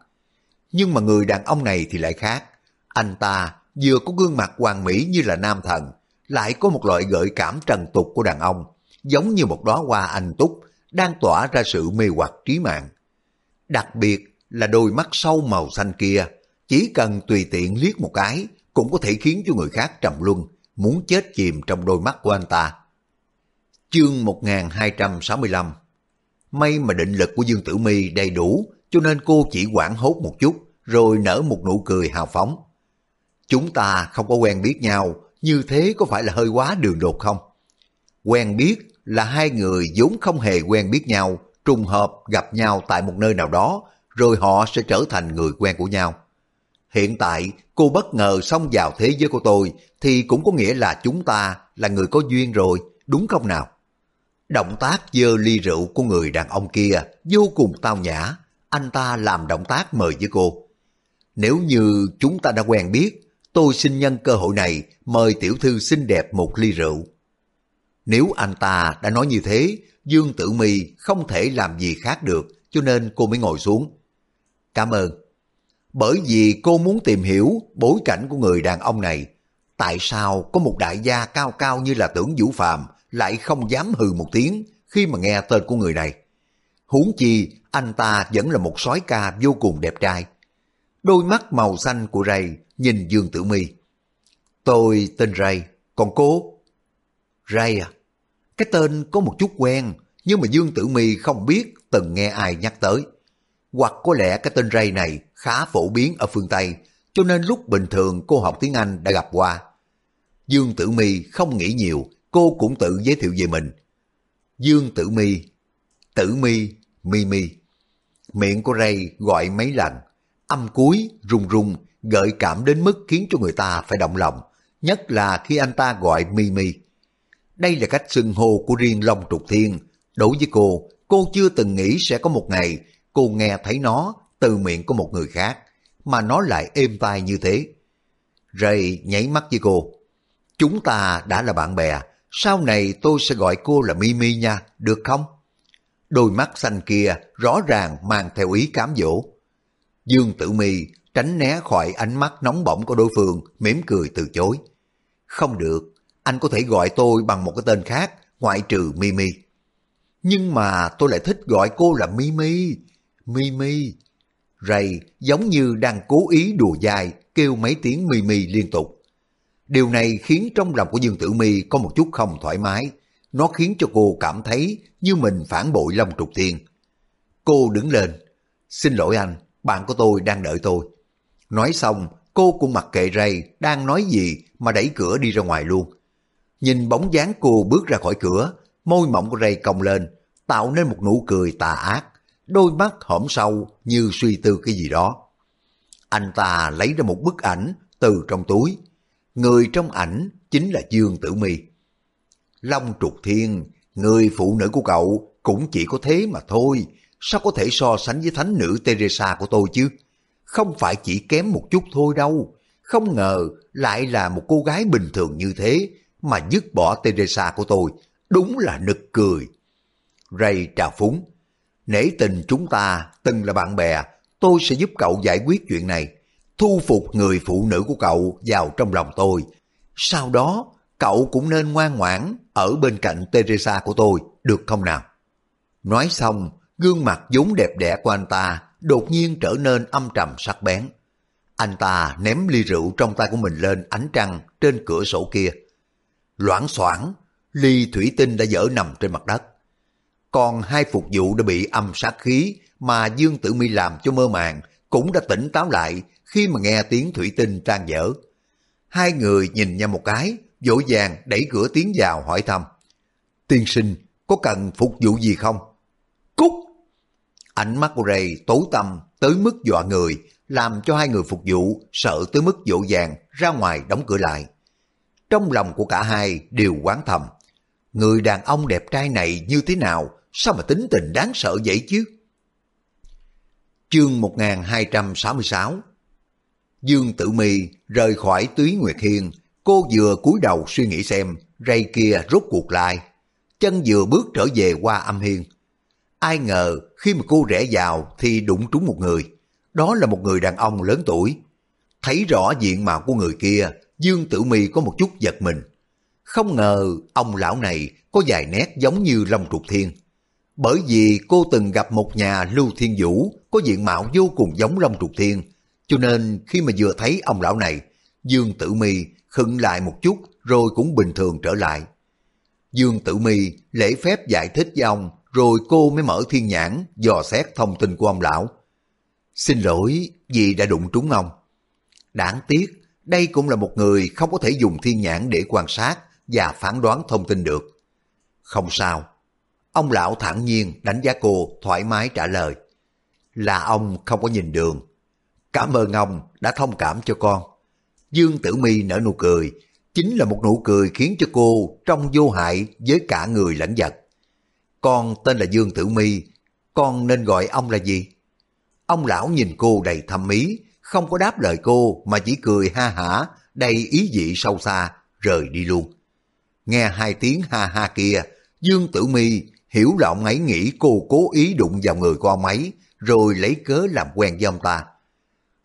A: Nhưng mà người đàn ông này thì lại khác. Anh ta vừa có gương mặt hoàn mỹ như là nam thần, lại có một loại gợi cảm trần tục của đàn ông, giống như một đóa hoa anh túc, đang tỏa ra sự mê hoặc trí mạng. Đặc biệt là đôi mắt sâu màu xanh kia, chỉ cần tùy tiện liếc một cái cũng có thể khiến cho người khác trầm luân, muốn chết chìm trong đôi mắt của anh ta. Chương 1265 May mà định lực của Dương Tử Mi đầy đủ, cho nên cô chỉ quảng hốt một chút, rồi nở một nụ cười hào phóng. Chúng ta không có quen biết nhau, như thế có phải là hơi quá đường đột không? Quen biết là hai người vốn không hề quen biết nhau, trùng hợp gặp nhau tại một nơi nào đó, rồi họ sẽ trở thành người quen của nhau. Hiện tại, cô bất ngờ xông vào thế giới của tôi, thì cũng có nghĩa là chúng ta là người có duyên rồi, đúng không nào? Động tác dơ ly rượu của người đàn ông kia vô cùng tao nhã, anh ta làm động tác mời với cô. Nếu như chúng ta đã quen biết, tôi xin nhân cơ hội này mời tiểu thư xinh đẹp một ly rượu. Nếu anh ta đã nói như thế, Dương Tử Mi không thể làm gì khác được, cho nên cô mới ngồi xuống. Cảm ơn. Bởi vì cô muốn tìm hiểu bối cảnh của người đàn ông này. Tại sao có một đại gia cao cao như là tưởng Vũ Phạm lại không dám hừ một tiếng khi mà nghe tên của người này? Huống chi, anh ta vẫn là một sói ca vô cùng đẹp trai. Đôi mắt màu xanh của Ray nhìn Dương Tử Mi. Tôi tên Ray, còn cô? Ray à? Cái tên có một chút quen, nhưng mà Dương Tử Mi không biết từng nghe ai nhắc tới. Hoặc có lẽ cái tên Ray này khá phổ biến ở phương Tây, cho nên lúc bình thường cô học tiếng Anh đã gặp qua. Dương Tử Mi không nghĩ nhiều, cô cũng tự giới thiệu về mình. Dương Tử Mi, Tử Mi, Mi Mi. Miệng của Ray gọi mấy lần, âm cuối rung rung, gợi cảm đến mức khiến cho người ta phải động lòng, nhất là khi anh ta gọi Mi Mi. Đây là cách xưng hô của riêng Long Trục Thiên. Đối với cô, cô chưa từng nghĩ sẽ có một ngày cô nghe thấy nó từ miệng của một người khác, mà nó lại êm tai như thế. Ray nháy mắt với cô. Chúng ta đã là bạn bè, sau này tôi sẽ gọi cô là Mimi nha, được không? Đôi mắt xanh kia rõ ràng mang theo ý cám dỗ. Dương Tử Mi tránh né khỏi ánh mắt nóng bỏng của đối phương, mỉm cười từ chối. Không được, anh có thể gọi tôi bằng một cái tên khác, ngoại trừ Mimi. Nhưng mà tôi lại thích gọi cô là Mimi. Mimi. Ray giống như đang cố ý đùa dài, kêu mấy tiếng Mimi liên tục. Điều này khiến trong lòng của Dương Tử Mi có một chút không thoải mái. Nó khiến cho cô cảm thấy như mình phản bội Long Trục Thiên. Cô đứng lên. Xin lỗi anh, bạn của tôi đang đợi tôi. Nói xong, cô cũng mặc kệ Ray đang nói gì mà đẩy cửa đi ra ngoài luôn. Nhìn bóng dáng cô bước ra khỏi cửa, môi mỏng của Ray cong lên, tạo nên một nụ cười tà ác, đôi mắt hõm sâu như suy tư cái gì đó. Anh ta lấy ra một bức ảnh từ trong túi. Người trong ảnh chính là Dương Tử Mi. Long trục thiên, người phụ nữ của cậu cũng chỉ có thế mà thôi. Sao có thể so sánh với thánh nữ Teresa của tôi chứ? Không phải chỉ kém một chút thôi đâu. Không ngờ lại là một cô gái bình thường như thế mà dứt bỏ Teresa của tôi. Đúng là nực cười. Ray trào phúng. Nể tình chúng ta từng là bạn bè, tôi sẽ giúp cậu giải quyết chuyện này. Thu phục người phụ nữ của cậu vào trong lòng tôi. Sau đó, cậu cũng nên ngoan ngoãn ở bên cạnh Teresa của tôi, được không nào? Nói xong, gương mặt vốn đẹp đẽ của anh ta đột nhiên trở nên âm trầm sắc bén. Anh ta ném ly rượu trong tay của mình lên ánh trăng trên cửa sổ kia. Loãng xoảng, ly thủy tinh đã dở nằm trên mặt đất. Còn hai phục vụ đã bị âm sát khí mà Dương Tử Mi làm cho mơ màng cũng đã tỉnh táo lại khi mà nghe tiếng thủy tinh trang dở. Hai người nhìn nhau một cái, dỗ dàng đẩy cửa tiến vào hỏi thăm. Tiên sinh, có cần phục vụ gì không? Cút! Ánh mắt của Ray tối tăm tới mức dọa người, làm cho hai người phục vụ sợ tới mức dỗ dàng ra ngoài đóng cửa lại. Trong lòng của cả hai đều quán thầm. Người đàn ông đẹp trai này như thế nào, sao mà tính tình đáng sợ vậy chứ? Chương 1266 Dương Tử Mi rời khỏi túy Nguyệt Hiên, cô vừa cúi đầu suy nghĩ xem ray kia rút cuộc lại. Chân vừa bước trở về qua âm hiên. Ai ngờ khi mà cô rẽ vào thì đụng trúng một người. Đó là một người đàn ông lớn tuổi. Thấy rõ diện mạo của người kia, Dương Tử Mi có một chút giật mình. Không ngờ ông lão này có vài nét giống như Long Trục Thiên. Bởi vì cô từng gặp một nhà Lưu Thiên Vũ có diện mạo vô cùng giống Long Trục Thiên, cho nên khi mà vừa thấy ông lão này, Dương Tử Mi khựng lại một chút rồi cũng bình thường trở lại. Dương Tử Mi lễ phép giải thích với ông rồi cô mới mở thiên nhãn dò xét thông tin của ông lão. Xin lỗi vì đã đụng trúng ông. Đáng tiếc, đây cũng là một người không có thể dùng thiên nhãn để quan sát và phán đoán thông tin được. Không sao. Ông lão thản nhiên đánh giá cô thoải mái trả lời. Là ông không có nhìn đường, Cảm ơn ông đã thông cảm cho con. Dương Tử Mi nở nụ cười, chính là một nụ cười khiến cho cô trông vô hại với cả người lẫn vật. Con tên là Dương Tử Mi, con nên gọi ông là gì? Ông lão nhìn cô đầy thâm ý, không có đáp lời cô mà chỉ cười ha hả, đầy ý vị sâu xa, rời đi luôn. Nghe hai tiếng ha ha kia, Dương Tử Mi hiểu là ông ấy nghĩ cô cố ý đụng vào người của ông ấy, rồi lấy cớ làm quen với ông ta.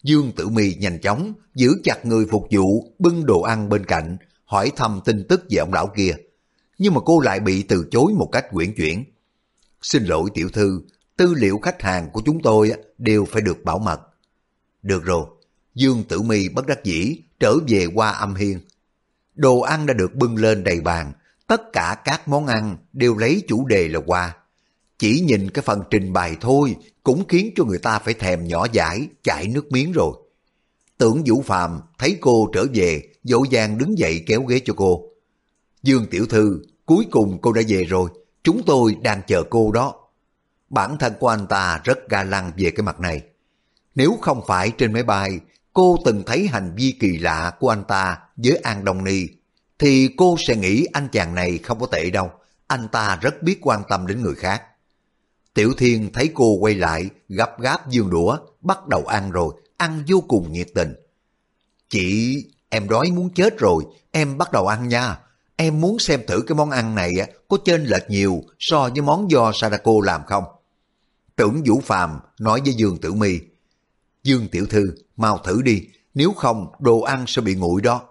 A: Dương Tử Mi nhanh chóng giữ chặt người phục vụ bưng đồ ăn bên cạnh, hỏi thăm tin tức về ông lão kia. Nhưng mà cô lại bị từ chối một cách quyển chuyển. Xin lỗi tiểu thư, tư liệu khách hàng của chúng tôi đều phải được bảo mật. Được rồi, Dương Tử Mi bất đắc dĩ trở về qua âm hiên. Đồ ăn đã được bưng lên đầy bàn, tất cả các món ăn đều lấy chủ đề là hoa. Chỉ nhìn cái phần trình bày thôi cũng khiến cho người ta phải thèm nhỏ dãi, chảy nước miếng rồi. Tưởng Vũ Phàm thấy cô trở về, dỗ dàng đứng dậy kéo ghế cho cô. Dương Tiểu Thư, cuối cùng cô đã về rồi, chúng tôi đang chờ cô đó. Bản thân của anh ta rất ga lăng về cái mặt này. Nếu không phải trên máy bay, cô từng thấy hành vi kỳ lạ của anh ta với An Đông Ni, thì cô sẽ nghĩ anh chàng này không có tệ đâu. Anh ta rất biết quan tâm đến người khác. Tiểu Thiên thấy cô quay lại, gấp gáp dương đũa, bắt đầu ăn rồi, ăn vô cùng nhiệt tình. Chị, em đói muốn chết rồi, em bắt đầu ăn nha. Em muốn xem thử cái món ăn này có chênh lệch nhiều so với món do Sadako làm không? Tưởng Vũ Phàm nói với Dương Tử Mi Dương Tiểu Thư, mau thử đi, nếu không đồ ăn sẽ bị nguội đó.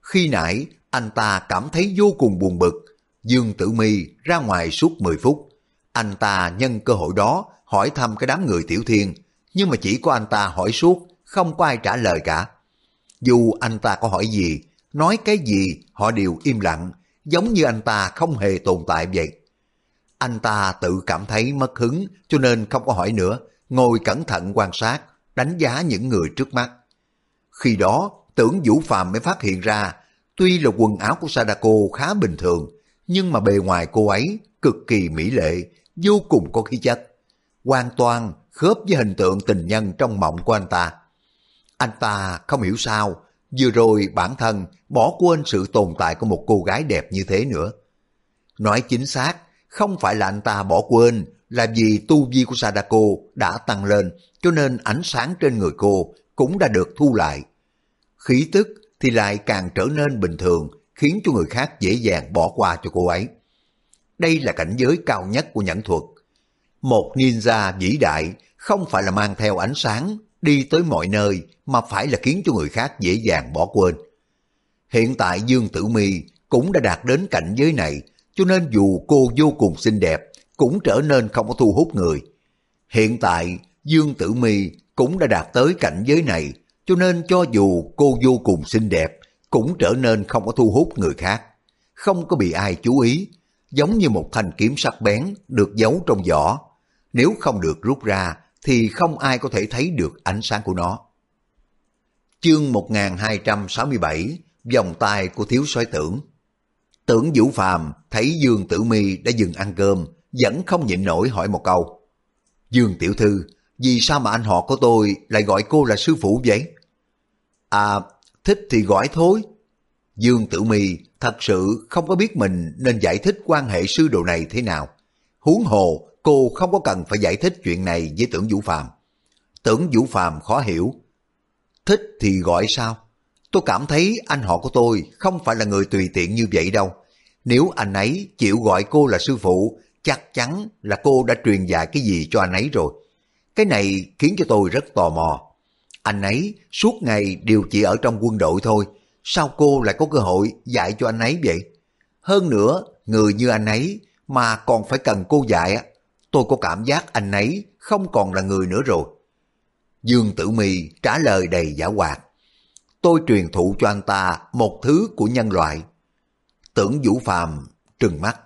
A: Khi nãy, anh ta cảm thấy vô cùng buồn bực. Dương Tử Mi ra ngoài suốt 10 phút, anh ta nhân cơ hội đó hỏi thăm cái đám người tiểu thiên, nhưng mà chỉ có anh ta hỏi suốt, không có ai trả lời cả. Dù anh ta có hỏi gì, nói cái gì họ đều im lặng, giống như anh ta không hề tồn tại vậy. Anh ta tự cảm thấy mất hứng cho nên không có hỏi nữa, ngồi cẩn thận quan sát, đánh giá những người trước mắt. Khi đó, tưởng Vũ Phàm mới phát hiện ra, tuy là quần áo của Sadako khá bình thường, nhưng mà bề ngoài cô ấy cực kỳ mỹ lệ, vô cùng có khí chất. Hoàn toàn khớp với hình tượng tình nhân trong mộng của anh ta. Anh ta không hiểu sao, vừa rồi bản thân bỏ quên sự tồn tại của một cô gái đẹp như thế nữa. Nói chính xác, không phải là anh ta bỏ quên, là vì tu vi của Sadako đã tăng lên, cho nên ánh sáng trên người cô cũng đã được thu lại. Khí tức thì lại càng trở nên bình thường, khiến cho người khác dễ dàng bỏ qua cho cô ấy. Đây là cảnh giới cao nhất của nhẫn thuật. Một ninja vĩ đại không phải là mang theo ánh sáng đi tới mọi nơi mà phải là khiến cho người khác dễ dàng bỏ quên. Hiện tại Dương Tử Mi cũng đã đạt đến cảnh giới này, cho nên dù cô vô cùng xinh đẹp, cũng trở nên không có thu hút người. Hiện tại Dương Tử Mi cũng đã đạt tới cảnh giới này, cho nên cho dù cô vô cùng xinh đẹp, cũng trở nên không có thu hút người khác. Không có bị ai chú ý, giống như một thanh kiếm sắc bén được giấu trong vỏ. Nếu không được rút ra, thì không ai có thể thấy được ánh sáng của nó. Chương 1267 Vòng tay của thiếu soái tưởng Tưởng Vũ Phàm thấy Dương Tử Mi đã dừng ăn cơm, vẫn không nhịn nổi hỏi một câu. Dương Tiểu Thư, vì sao mà anh họ của tôi lại gọi cô là sư phụ vậy? À, thích thì gọi thôi. Dương Tử Mi thật sự không có biết mình nên giải thích quan hệ sư đồ này thế nào. Huống hồ, cô không có cần phải giải thích chuyện này với tưởng Vũ Phàm. Tưởng Vũ Phàm khó hiểu. Thích thì gọi sao? Tôi cảm thấy anh họ của tôi không phải là người tùy tiện như vậy đâu. Nếu anh ấy chịu gọi cô là sư phụ, chắc chắn là cô đã truyền dạy cái gì cho anh ấy rồi. Cái này khiến cho tôi rất tò mò. Anh ấy suốt ngày đều chỉ ở trong quân đội thôi, sao cô lại có cơ hội dạy cho anh ấy vậy? Hơn nữa, người như anh ấy mà còn phải cần cô dạy, á, tôi có cảm giác anh ấy không còn là người nữa rồi. Dương Tử Mi trả lời đầy giả hoạt. Tôi truyền thụ cho anh ta một thứ của nhân loại. Tưởng Vũ Phàm trừng mắt.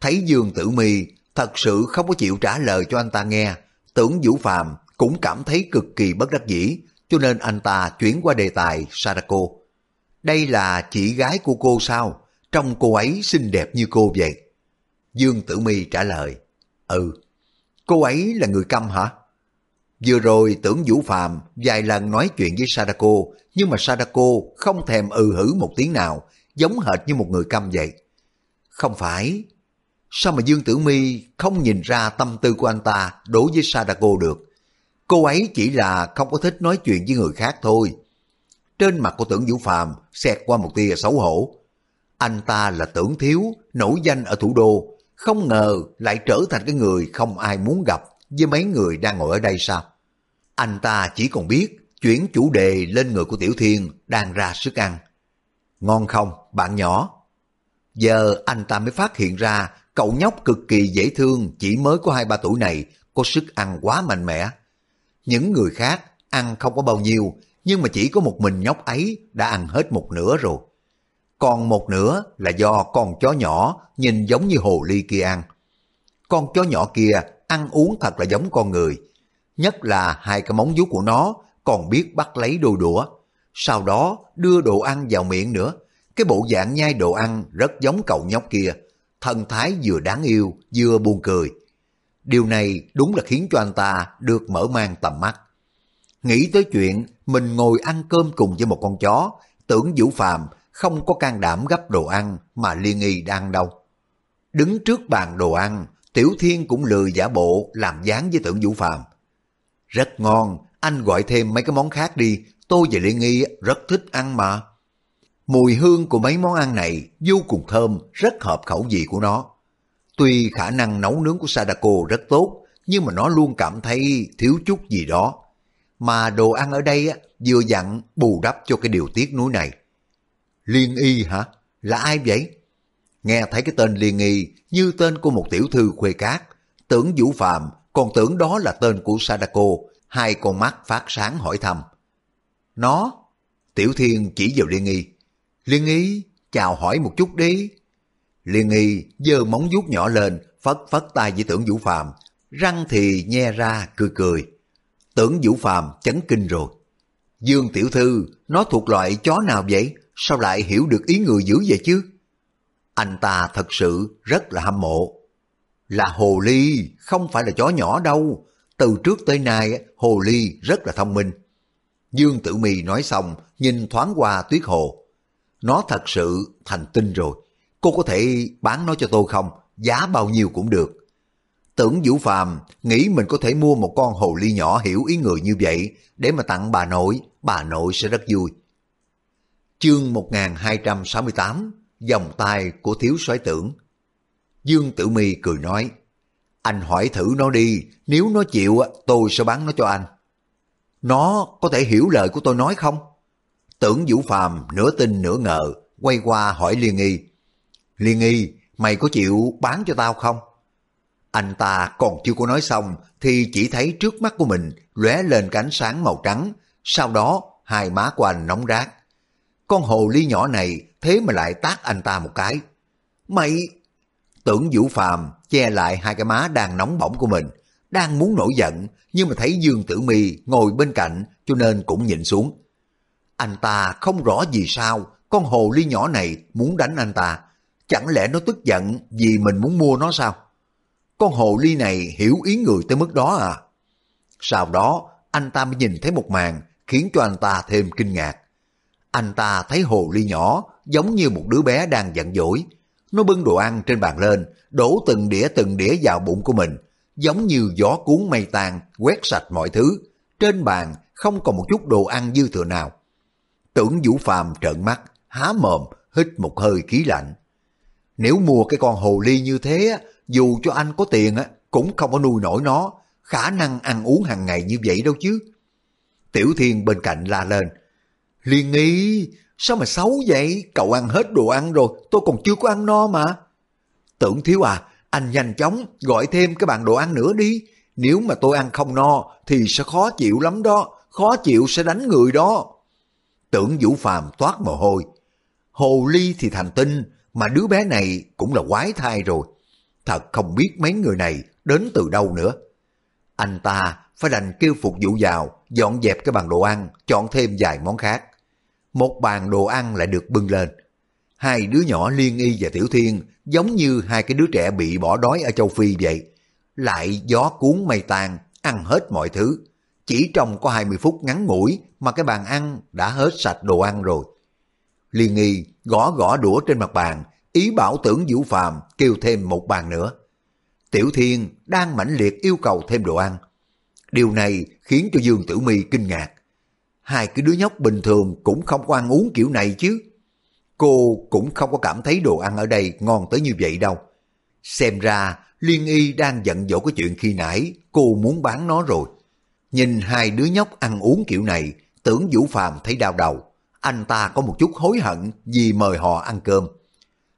A: Thấy Dương Tử Mi thật sự không có chịu trả lời cho anh ta nghe, tưởng Vũ Phàm cũng cảm thấy cực kỳ bất đắc dĩ, cho nên anh ta chuyển qua đề tài Sadako. Đây là chị gái của cô sao? Trong cô ấy xinh đẹp như cô vậy. Dương Tử Mi trả lời, Ừ, cô ấy là người câm hả? Vừa rồi tưởng Vũ Phạm vài lần nói chuyện với Sadako, nhưng mà Sadako không thèm ừ hử một tiếng nào, giống hệt như một người câm vậy. Không phải, sao mà Dương Tử Mi không nhìn ra tâm tư của anh ta đối với Sadako được? Cô ấy chỉ là không có thích nói chuyện với người khác thôi. Trên mặt của tưởng Vũ Phàm xẹt qua một tia xấu hổ. Anh ta là tưởng thiếu, nổi danh ở thủ đô, không ngờ lại trở thành cái người không ai muốn gặp với mấy người đang ngồi ở đây sao? Anh ta chỉ còn biết chuyển chủ đề lên người của Tiểu Thiên đang ra sức ăn. Ngon không, bạn nhỏ? Giờ anh ta mới phát hiện ra cậu nhóc cực kỳ dễ thương chỉ mới có hai ba tuổi này có sức ăn quá mạnh mẽ. Những người khác ăn không có bao nhiêu, nhưng mà chỉ có một mình nhóc ấy đã ăn hết một nửa rồi. Còn một nửa là do con chó nhỏ nhìn giống như hồ ly kia ăn. Con chó nhỏ kia ăn uống thật là giống con người. Nhất là hai cái móng vuốt của nó còn biết bắt lấy đôi đũa. Sau đó đưa đồ ăn vào miệng nữa. Cái bộ dạng nhai đồ ăn rất giống cậu nhóc kia. Thần thái vừa đáng yêu, vừa buồn cười. Điều này đúng là khiến cho anh ta được mở mang tầm mắt. Nghĩ tới chuyện mình ngồi ăn cơm cùng với một con chó, tưởng Vũ Phạm không có can đảm gấp đồ ăn mà liên Nghi đang đâu. Đứng trước bàn đồ ăn, Tiểu Thiên cũng lười giả bộ làm dáng với tưởng Vũ Phạm Rất ngon, anh gọi thêm mấy cái món khác đi, tôi và Liên Nghi rất thích ăn mà. Mùi hương của mấy món ăn này vô cùng thơm, rất hợp khẩu vị của nó. Tuy khả năng nấu nướng của Sadako rất tốt, nhưng mà nó luôn cảm thấy thiếu chút gì đó. Mà đồ ăn ở đây á, vừa dặn bù đắp cho cái điều tiếc nuối này. Liên y hả? Là ai vậy? Nghe thấy cái tên Liên y như tên của một tiểu thư khuê cát, tưởng Vũ Phạm còn tưởng đó là tên của Sadako, hai con mắt phát sáng hỏi thầm. Nó, Tiểu Thiên chỉ vào Liên y Liên y chào hỏi một chút đi. Liên nghi giơ móng vuốt nhỏ lên, phất phất tay với tưởng Vũ Phạm, răng thì nhe ra cười cười. Tưởng Vũ Phạm chấn kinh rồi. Dương Tiểu Thư, nó thuộc loại chó nào vậy? Sao lại hiểu được ý người dữ vậy chứ? Anh ta thật sự rất là hâm mộ. Là hồ ly, không phải là chó nhỏ đâu. Từ trước tới nay, hồ ly rất là thông minh. Dương Tử Mi nói xong, nhìn thoáng qua tuyết hồ. Nó thật sự thành tinh rồi. Cô có thể bán nó cho tôi không? Giá bao nhiêu cũng được. Tưởng Vũ Phàm nghĩ mình có thể mua một con hồ ly nhỏ hiểu ý người như vậy để mà tặng bà nội, bà nội sẽ rất vui. Chương 1268 Dòng tay của thiếu soái tưởng Dương Tử Mi cười nói Anh hỏi thử nó đi, nếu nó chịu tôi sẽ bán nó cho anh. Nó có thể hiểu lời của tôi nói không? Tưởng Vũ Phàm nửa tin nửa ngờ, quay qua hỏi Liên Nghi. Liên Nghi, mày có chịu bán cho tao không? Anh ta còn chưa có nói xong thì chỉ thấy trước mắt của mình lóe lên cánh sáng màu trắng, sau đó hai má của anh nóng rát. Con hồ ly nhỏ này thế mà lại tát anh ta một cái. Mày... Tưởng Vũ Phàm che lại hai cái má đang nóng bỏng của mình, đang muốn nổi giận, nhưng mà thấy Dương Tử Mi ngồi bên cạnh cho nên cũng nhìn xuống. Anh ta không rõ vì sao con hồ ly nhỏ này muốn đánh anh ta. Chẳng lẽ nó tức giận vì mình muốn mua nó sao? Con hồ ly này hiểu ý người tới mức đó à? Sau đó, anh ta mới nhìn thấy một màn khiến cho anh ta thêm kinh ngạc. Anh ta thấy hồ ly nhỏ giống như một đứa bé đang giận dỗi. Nó bưng đồ ăn trên bàn lên, đổ từng đĩa từng đĩa vào bụng của mình, giống như gió cuốn mây tan, quét sạch mọi thứ. Trên bàn không còn một chút đồ ăn dư thừa nào. Tưởng Vũ Phàm trợn mắt, há mồm, hít một hơi khí lạnh. Nếu mua cái con hồ ly như thế, á, dù cho anh có tiền á, cũng không có nuôi nổi nó, khả năng ăn uống hàng ngày như vậy đâu chứ. Tiểu Thiên bên cạnh la lên, Liên nghi, sao mà xấu vậy? Cậu ăn hết đồ ăn rồi, tôi còn chưa có ăn no mà. Tưởng thiếu à, anh nhanh chóng gọi thêm cái bàn đồ ăn nữa đi. Nếu mà tôi ăn không no thì sẽ khó chịu lắm đó, khó chịu sẽ đánh người đó. Tưởng Vũ Phàm toát mồ hôi. Hồ ly thì thành tinh, mà đứa bé này cũng là quái thai rồi. Thật không biết mấy người này đến từ đâu nữa. Anh ta phải đành kêu phục vụ vào, dọn dẹp cái bàn đồ ăn, chọn thêm vài món khác một bàn đồ ăn lại được bưng lên. Hai đứa nhỏ Liên Y và Tiểu Thiên giống như hai cái đứa trẻ bị bỏ đói ở châu Phi vậy. Lại gió cuốn mây tan, ăn hết mọi thứ. Chỉ trong có 20 phút ngắn ngủi mà cái bàn ăn đã hết sạch đồ ăn rồi liền nghi gõ gõ đũa trên mặt bàn, ý bảo tưởng Vũ Phàm kêu thêm một bàn nữa. Tiểu Thiên đang mãnh liệt yêu cầu thêm đồ ăn. Điều này khiến cho Dương Tử Mi kinh ngạc hai cái đứa nhóc bình thường cũng không có ăn uống kiểu này chứ. Cô cũng không có cảm thấy đồ ăn ở đây ngon tới như vậy đâu. Xem ra Liên Y đang giận dỗ cái chuyện khi nãy cô muốn bán nó rồi. Nhìn hai đứa nhóc ăn uống kiểu này, tưởng Vũ Phàm thấy đau đầu. Anh ta có một chút hối hận vì mời họ ăn cơm.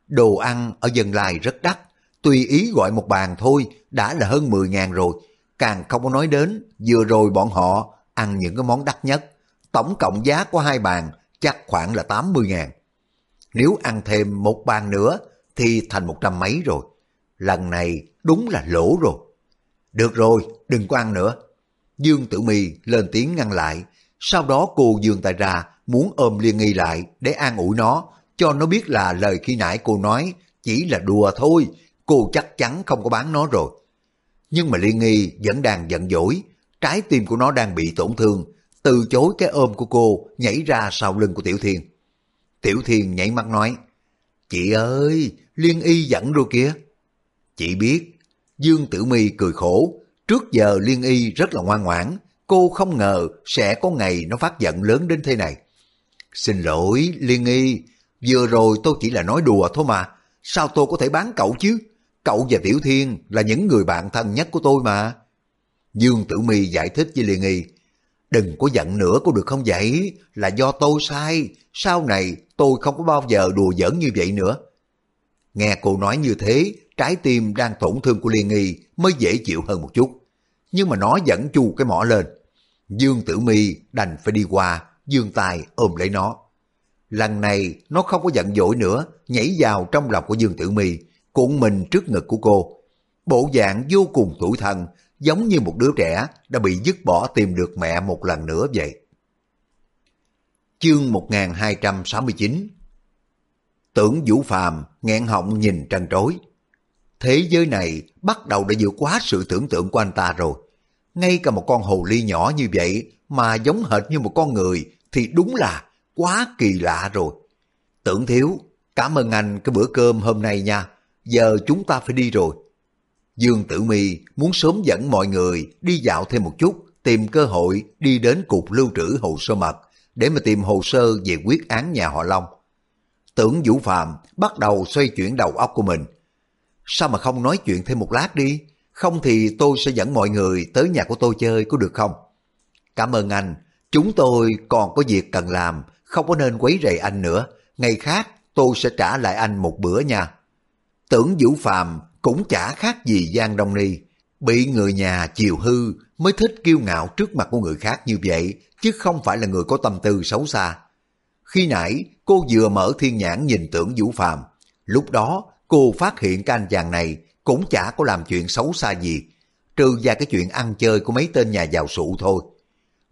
A: Đồ ăn ở dân lai rất đắt, tùy ý gọi một bàn thôi đã là hơn 10 ngàn rồi. Càng không có nói đến, vừa rồi bọn họ ăn những cái món đắt nhất tổng cộng giá của hai bàn chắc khoảng là 80 ngàn. Nếu ăn thêm một bàn nữa thì thành một trăm mấy rồi. Lần này đúng là lỗ rồi. Được rồi, đừng có ăn nữa. Dương Tử Mi lên tiếng ngăn lại. Sau đó cô dương tay ra muốn ôm Liên Nghi lại để an ủi nó, cho nó biết là lời khi nãy cô nói chỉ là đùa thôi, cô chắc chắn không có bán nó rồi. Nhưng mà Liên Nghi vẫn đang giận dỗi, trái tim của nó đang bị tổn thương, từ chối cái ôm của cô nhảy ra sau lưng của Tiểu Thiên. Tiểu Thiên nhảy mắt nói, Chị ơi, Liên Y dẫn rồi kìa. Chị biết, Dương Tử Mi cười khổ, trước giờ Liên Y rất là ngoan ngoãn, cô không ngờ sẽ có ngày nó phát giận lớn đến thế này. Xin lỗi Liên nghi vừa rồi tôi chỉ là nói đùa thôi mà, sao tôi có thể bán cậu chứ? Cậu và Tiểu Thiên là những người bạn thân nhất của tôi mà. Dương Tử Mi giải thích với Liên nghi Đừng có giận nữa có được không vậy? Là do tôi sai. Sau này tôi không có bao giờ đùa giỡn như vậy nữa. Nghe cô nói như thế, trái tim đang tổn thương của Liên Nghi mới dễ chịu hơn một chút. Nhưng mà nó vẫn chu cái mỏ lên. Dương Tử Mi đành phải đi qua, dương tài ôm lấy nó. Lần này nó không có giận dỗi nữa, nhảy vào trong lòng của Dương Tử Mi, cuộn mình trước ngực của cô. Bộ dạng vô cùng tủi thân, giống như một đứa trẻ đã bị dứt bỏ tìm được mẹ một lần nữa vậy. Chương 1269 Tưởng Vũ Phàm nghẹn họng nhìn trăn trối. Thế giới này bắt đầu đã vượt quá sự tưởng tượng của anh ta rồi. Ngay cả một con hồ ly nhỏ như vậy mà giống hệt như một con người thì đúng là quá kỳ lạ rồi. Tưởng thiếu, cảm ơn anh cái bữa cơm hôm nay nha. Giờ chúng ta phải đi rồi. Dương Tử Mi muốn sớm dẫn mọi người đi dạo thêm một chút, tìm cơ hội đi đến cục lưu trữ hồ sơ mật để mà tìm hồ sơ về quyết án nhà họ Long. Tưởng Vũ Phạm bắt đầu xoay chuyển đầu óc của mình. Sao mà không nói chuyện thêm một lát đi? Không thì tôi sẽ dẫn mọi người tới nhà của tôi chơi có được không? Cảm ơn anh, chúng tôi còn có việc cần làm, không có nên quấy rầy anh nữa. Ngày khác tôi sẽ trả lại anh một bữa nha. Tưởng Vũ Phạm cũng chả khác gì Giang Đông Ni. Bị người nhà chiều hư mới thích kiêu ngạo trước mặt của người khác như vậy, chứ không phải là người có tâm tư xấu xa. Khi nãy cô vừa mở thiên nhãn nhìn tưởng Vũ Phạm, lúc đó cô phát hiện cái anh chàng này cũng chả có làm chuyện xấu xa gì, trừ ra cái chuyện ăn chơi của mấy tên nhà giàu sụ thôi.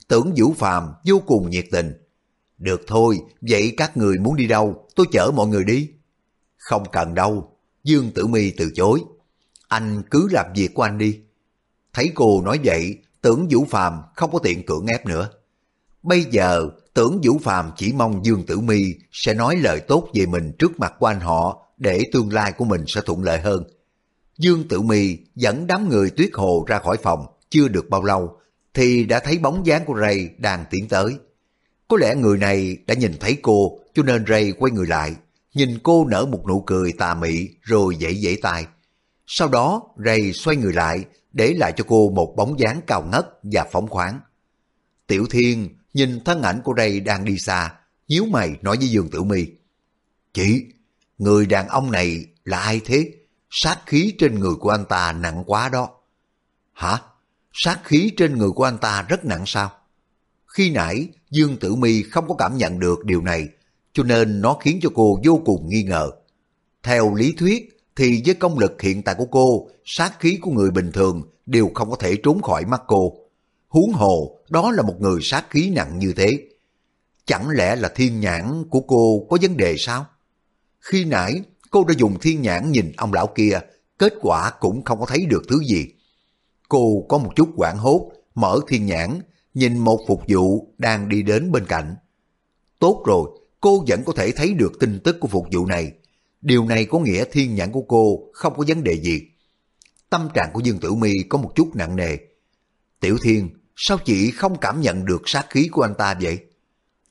A: Tưởng Vũ phàm vô cùng nhiệt tình. Được thôi, vậy các người muốn đi đâu, tôi chở mọi người đi. Không cần đâu, Dương Tử Mi từ chối. Anh cứ làm việc của anh đi. Thấy cô nói vậy, tưởng Vũ Phàm không có tiện cưỡng ép nữa. Bây giờ, tưởng Vũ Phàm chỉ mong Dương Tử Mi sẽ nói lời tốt về mình trước mặt của anh họ để tương lai của mình sẽ thuận lợi hơn. Dương Tử Mi dẫn đám người tuyết hồ ra khỏi phòng chưa được bao lâu thì đã thấy bóng dáng của Ray đang tiến tới. Có lẽ người này đã nhìn thấy cô cho nên Ray quay người lại, nhìn cô nở một nụ cười tà mị rồi dãy dãy tay. Sau đó Ray xoay người lại để lại cho cô một bóng dáng cao ngất và phóng khoáng. Tiểu Thiên nhìn thân ảnh của Ray đang đi xa, nhíu mày nói với Dương Tử Mi. Chị, người đàn ông này là ai thế? Sát khí trên người của anh ta nặng quá đó. Hả? Sát khí trên người của anh ta rất nặng sao? Khi nãy Dương Tử Mi không có cảm nhận được điều này, cho nên nó khiến cho cô vô cùng nghi ngờ. Theo lý thuyết thì với công lực hiện tại của cô, sát khí của người bình thường đều không có thể trốn khỏi mắt cô. Huống hồ, đó là một người sát khí nặng như thế. Chẳng lẽ là thiên nhãn của cô có vấn đề sao? Khi nãy, cô đã dùng thiên nhãn nhìn ông lão kia, kết quả cũng không có thấy được thứ gì. Cô có một chút quảng hốt, mở thiên nhãn, nhìn một phục vụ đang đi đến bên cạnh. Tốt rồi, cô vẫn có thể thấy được tin tức của phục vụ này. Điều này có nghĩa thiên nhãn của cô không có vấn đề gì. Tâm trạng của Dương Tử Mi có một chút nặng nề. Tiểu Thiên, sao chị không cảm nhận được sát khí của anh ta vậy?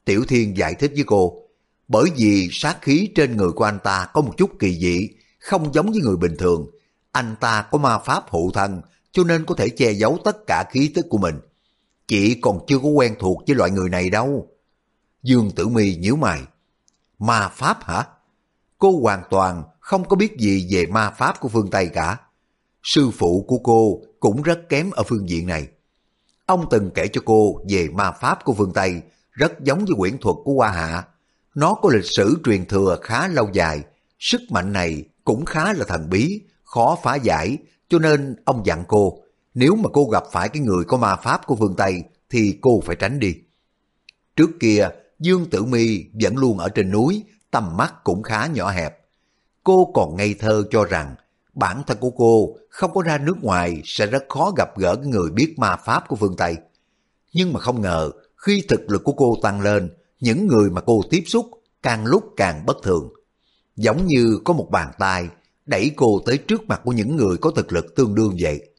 A: Tiểu Thiên giải thích với cô, bởi vì sát khí trên người của anh ta có một chút kỳ dị, không giống với người bình thường. Anh ta có ma pháp hộ thân, cho nên có thể che giấu tất cả khí tức của mình. Chị còn chưa có quen thuộc với loại người này đâu. Dương Tử Mi nhíu mày. Ma pháp hả? Cô hoàn toàn không có biết gì về ma pháp của phương Tây cả. Sư phụ của cô cũng rất kém ở phương diện này. Ông từng kể cho cô về ma pháp của phương Tây, rất giống với quyển thuật của Hoa Hạ. Nó có lịch sử truyền thừa khá lâu dài, sức mạnh này cũng khá là thần bí, khó phá giải, cho nên ông dặn cô, nếu mà cô gặp phải cái người có ma pháp của phương Tây thì cô phải tránh đi. Trước kia, Dương Tử Mi vẫn luôn ở trên núi, tầm mắt cũng khá nhỏ hẹp. Cô còn ngây thơ cho rằng bản thân của cô không có ra nước ngoài sẽ rất khó gặp gỡ người biết ma pháp của phương Tây. Nhưng mà không ngờ, khi thực lực của cô tăng lên, những người mà cô tiếp xúc càng lúc càng bất thường. Giống như có một bàn tay đẩy cô tới trước mặt của những người có thực lực tương đương vậy.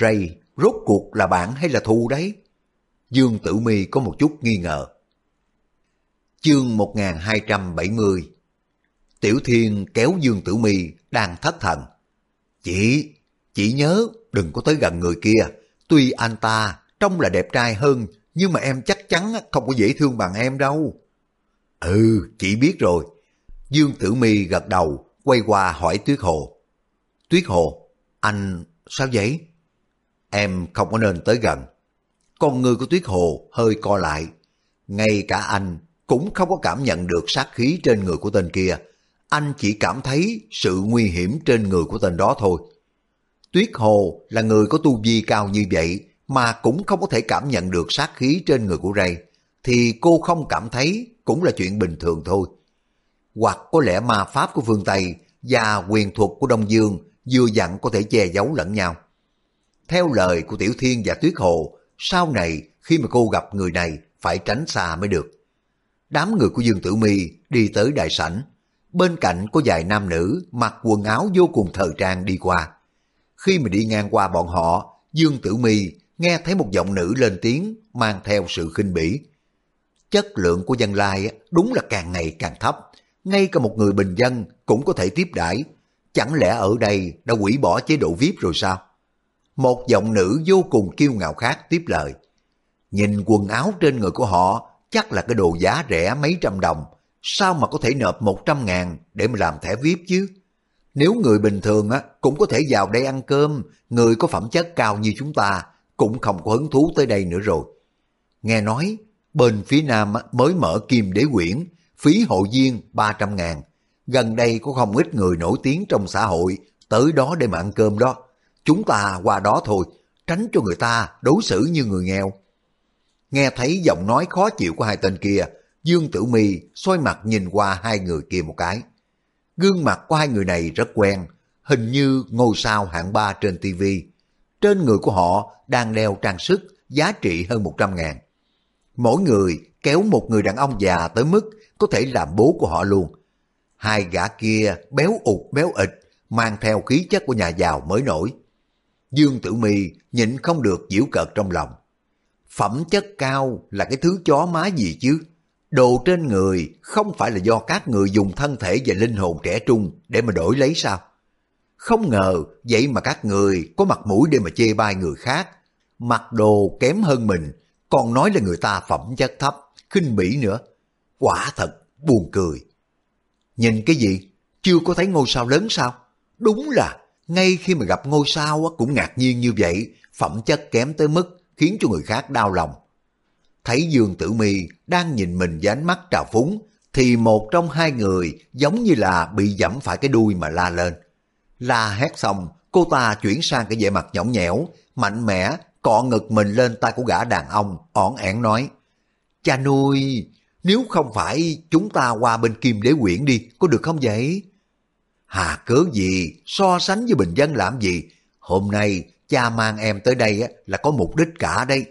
A: Ray, rốt cuộc là bạn hay là thù đấy? Dương Tử Mi có một chút nghi ngờ. Chương 1270 Tiểu Thiên kéo Dương Tử Mi đang thất thần. Chị, chị nhớ đừng có tới gần người kia. Tuy anh ta trông là đẹp trai hơn, nhưng mà em chắc chắn không có dễ thương bằng em đâu. Ừ, chị biết rồi. Dương Tử Mi gật đầu, quay qua hỏi Tuyết Hồ. Tuyết Hồ, anh sao vậy? Em không có nên tới gần. Con người của Tuyết Hồ hơi co lại. Ngay cả anh cũng không có cảm nhận được sát khí trên người của tên kia. Anh chỉ cảm thấy sự nguy hiểm trên người của tên đó thôi. Tuyết Hồ là người có tu vi cao như vậy mà cũng không có thể cảm nhận được sát khí trên người của Ray. thì cô không cảm thấy cũng là chuyện bình thường thôi. Hoặc có lẽ ma pháp của phương Tây và quyền thuật của Đông Dương vừa dặn có thể che giấu lẫn nhau. Theo lời của Tiểu Thiên và Tuyết Hồ, sau này khi mà cô gặp người này phải tránh xa mới được. Đám người của Dương Tử Mi đi tới đại sảnh, bên cạnh có vài nam nữ mặc quần áo vô cùng thời trang đi qua. Khi mà đi ngang qua bọn họ, Dương Tử Mi nghe thấy một giọng nữ lên tiếng mang theo sự khinh bỉ. Chất lượng của dân lai đúng là càng ngày càng thấp, ngay cả một người bình dân cũng có thể tiếp đãi Chẳng lẽ ở đây đã hủy bỏ chế độ VIP rồi sao? Một giọng nữ vô cùng kiêu ngạo khác tiếp lời. Nhìn quần áo trên người của họ chắc là cái đồ giá rẻ mấy trăm đồng. Sao mà có thể nộp một trăm ngàn để mà làm thẻ VIP chứ? Nếu người bình thường á cũng có thể vào đây ăn cơm, người có phẩm chất cao như chúng ta cũng không có hứng thú tới đây nữa rồi. Nghe nói, bên phía nam mới mở kim đế quyển, phí hội viên 300 ngàn. Gần đây có không ít người nổi tiếng trong xã hội tới đó để mà ăn cơm đó. Chúng ta qua đó thôi, tránh cho người ta đối xử như người nghèo. Nghe thấy giọng nói khó chịu của hai tên kia, Dương Tử Mi xoay mặt nhìn qua hai người kia một cái. Gương mặt của hai người này rất quen, hình như ngôi sao hạng ba trên TV. Trên người của họ đang đeo trang sức giá trị hơn 100 ngàn. Mỗi người kéo một người đàn ông già tới mức có thể làm bố của họ luôn. Hai gã kia béo ụt béo ịch, mang theo khí chất của nhà giàu mới nổi. Dương Tử Mi nhịn không được giễu cợt trong lòng. Phẩm chất cao là cái thứ chó má gì chứ? Đồ trên người không phải là do các người dùng thân thể và linh hồn trẻ trung để mà đổi lấy sao? Không ngờ vậy mà các người có mặt mũi để mà chê bai người khác, mặc đồ kém hơn mình, còn nói là người ta phẩm chất thấp, khinh bỉ nữa. Quả thật buồn cười. Nhìn cái gì? Chưa có thấy ngôi sao lớn sao? Đúng là ngay khi mà gặp ngôi sao cũng ngạc nhiên như vậy, phẩm chất kém tới mức khiến cho người khác đau lòng. Thấy Dương Tử Mi đang nhìn mình với ánh mắt trào phúng, thì một trong hai người giống như là bị dẫm phải cái đuôi mà la lên. La hét xong, cô ta chuyển sang cái vẻ mặt nhõng nhẽo, mạnh mẽ, cọ ngực mình lên tay của gã đàn ông, ỏn ẻn nói. Cha nuôi, nếu không phải chúng ta qua bên kim đế quyển đi, có được không vậy? Hà cớ gì, so sánh với bình dân làm gì? Hôm nay cha mang em tới đây là có mục đích cả đây.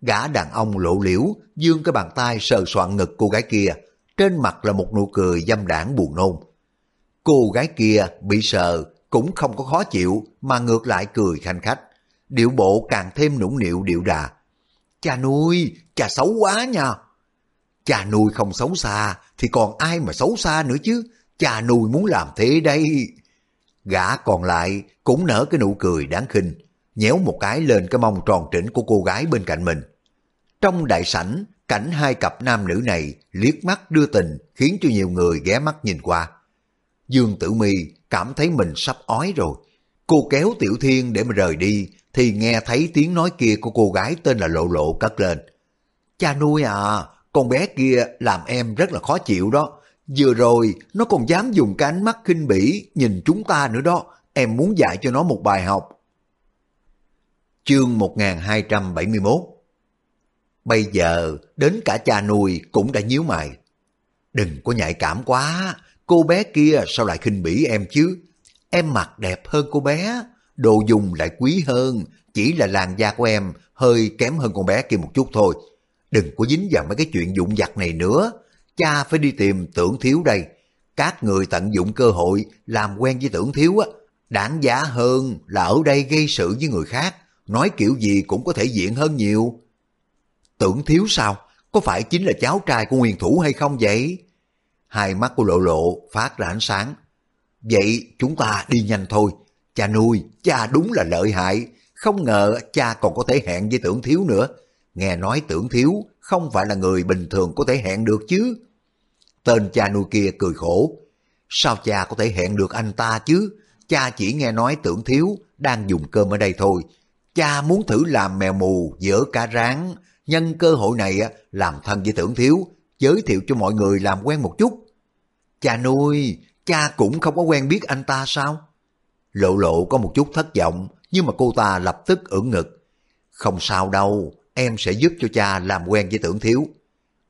A: Gã đàn ông lộ liễu, dương cái bàn tay sờ soạn ngực cô gái kia, trên mặt là một nụ cười dâm đảng buồn nôn. Cô gái kia bị sờ cũng không có khó chịu mà ngược lại cười khanh khách. Điệu bộ càng thêm nũng nịu điệu đà. Cha nuôi, cha xấu quá nha. Cha nuôi không xấu xa thì còn ai mà xấu xa nữa chứ. Cha nuôi muốn làm thế đây. Gã còn lại cũng nở cái nụ cười đáng khinh, nhéo một cái lên cái mông tròn trĩnh của cô gái bên cạnh mình. Trong đại sảnh, cảnh hai cặp nam nữ này liếc mắt đưa tình khiến cho nhiều người ghé mắt nhìn qua. Dương Tử Mi cảm thấy mình sắp ói rồi. Cô kéo Tiểu Thiên để mà rời đi thì nghe thấy tiếng nói kia của cô gái tên là Lộ Lộ cất lên. Cha nuôi à, con bé kia làm em rất là khó chịu đó. Vừa rồi nó còn dám dùng cái ánh mắt khinh bỉ nhìn chúng ta nữa đó. Em muốn dạy cho nó một bài học. Chương 1271 Bây giờ đến cả cha nuôi cũng đã nhíu mày. Đừng có nhạy cảm quá, cô bé kia sao lại khinh bỉ em chứ? Em mặc đẹp hơn cô bé, đồ dùng lại quý hơn, chỉ là làn da của em hơi kém hơn con bé kia một chút thôi. Đừng có dính vào mấy cái chuyện dụng vặt này nữa, cha phải đi tìm tưởng thiếu đây. Các người tận dụng cơ hội làm quen với tưởng thiếu á, đáng giá hơn là ở đây gây sự với người khác, nói kiểu gì cũng có thể diện hơn nhiều. Tưởng thiếu sao? Có phải chính là cháu trai của nguyên thủ hay không vậy? Hai mắt của lộ lộ phát ra ánh sáng. Vậy chúng ta đi nhanh thôi. Cha nuôi, cha đúng là lợi hại. Không ngờ cha còn có thể hẹn với tưởng thiếu nữa. Nghe nói tưởng thiếu không phải là người bình thường có thể hẹn được chứ. Tên cha nuôi kia cười khổ. Sao cha có thể hẹn được anh ta chứ? Cha chỉ nghe nói tưởng thiếu đang dùng cơm ở đây thôi. Cha muốn thử làm mèo mù dở cá ráng. Nhân cơ hội này làm thân với tưởng thiếu, giới thiệu cho mọi người làm quen một chút. Cha nuôi, cha cũng không có quen biết anh ta sao? Lộ lộ có một chút thất vọng, nhưng mà cô ta lập tức ưỡn ngực. Không sao đâu, em sẽ giúp cho cha làm quen với tưởng thiếu.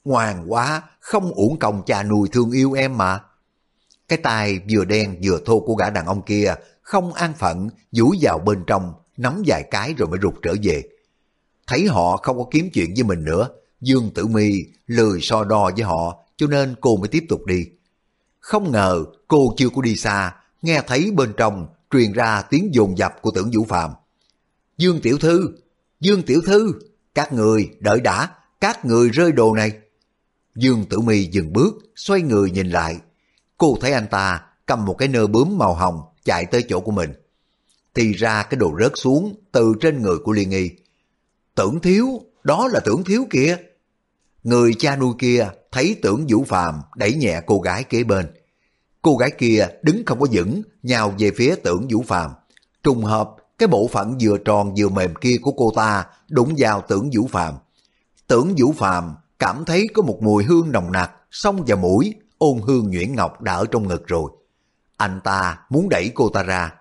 A: ngoan quá, không uổng công cha nuôi thương yêu em mà. Cái tay vừa đen vừa thô của gã đàn ông kia không an phận, dũi vào bên trong, nắm vài cái rồi mới rụt trở về. Thấy họ không có kiếm chuyện với mình nữa, Dương Tử Mi lười so đo với họ, cho nên cô mới tiếp tục đi. Không ngờ cô chưa có đi xa, nghe thấy bên trong truyền ra tiếng dồn dập của tưởng Vũ Phạm. Dương Tiểu Thư, Dương Tiểu Thư, các người đợi đã, các người rơi đồ này. Dương Tử Mi dừng bước, xoay người nhìn lại. Cô thấy anh ta cầm một cái nơ bướm màu hồng chạy tới chỗ của mình. Thì ra cái đồ rớt xuống từ trên người của Liên Nghi. Tưởng thiếu, đó là tưởng thiếu kia. Người cha nuôi kia thấy tưởng Vũ Phàm đẩy nhẹ cô gái kế bên. Cô gái kia đứng không có vững, nhào về phía tưởng Vũ Phàm. Trùng hợp, cái bộ phận vừa tròn vừa mềm kia của cô ta đụng vào tưởng Vũ Phàm. Tưởng Vũ Phàm cảm thấy có một mùi hương nồng nặc xông vào mũi, ôn hương nhuyễn ngọc đã ở trong ngực rồi. Anh ta muốn đẩy cô ta ra.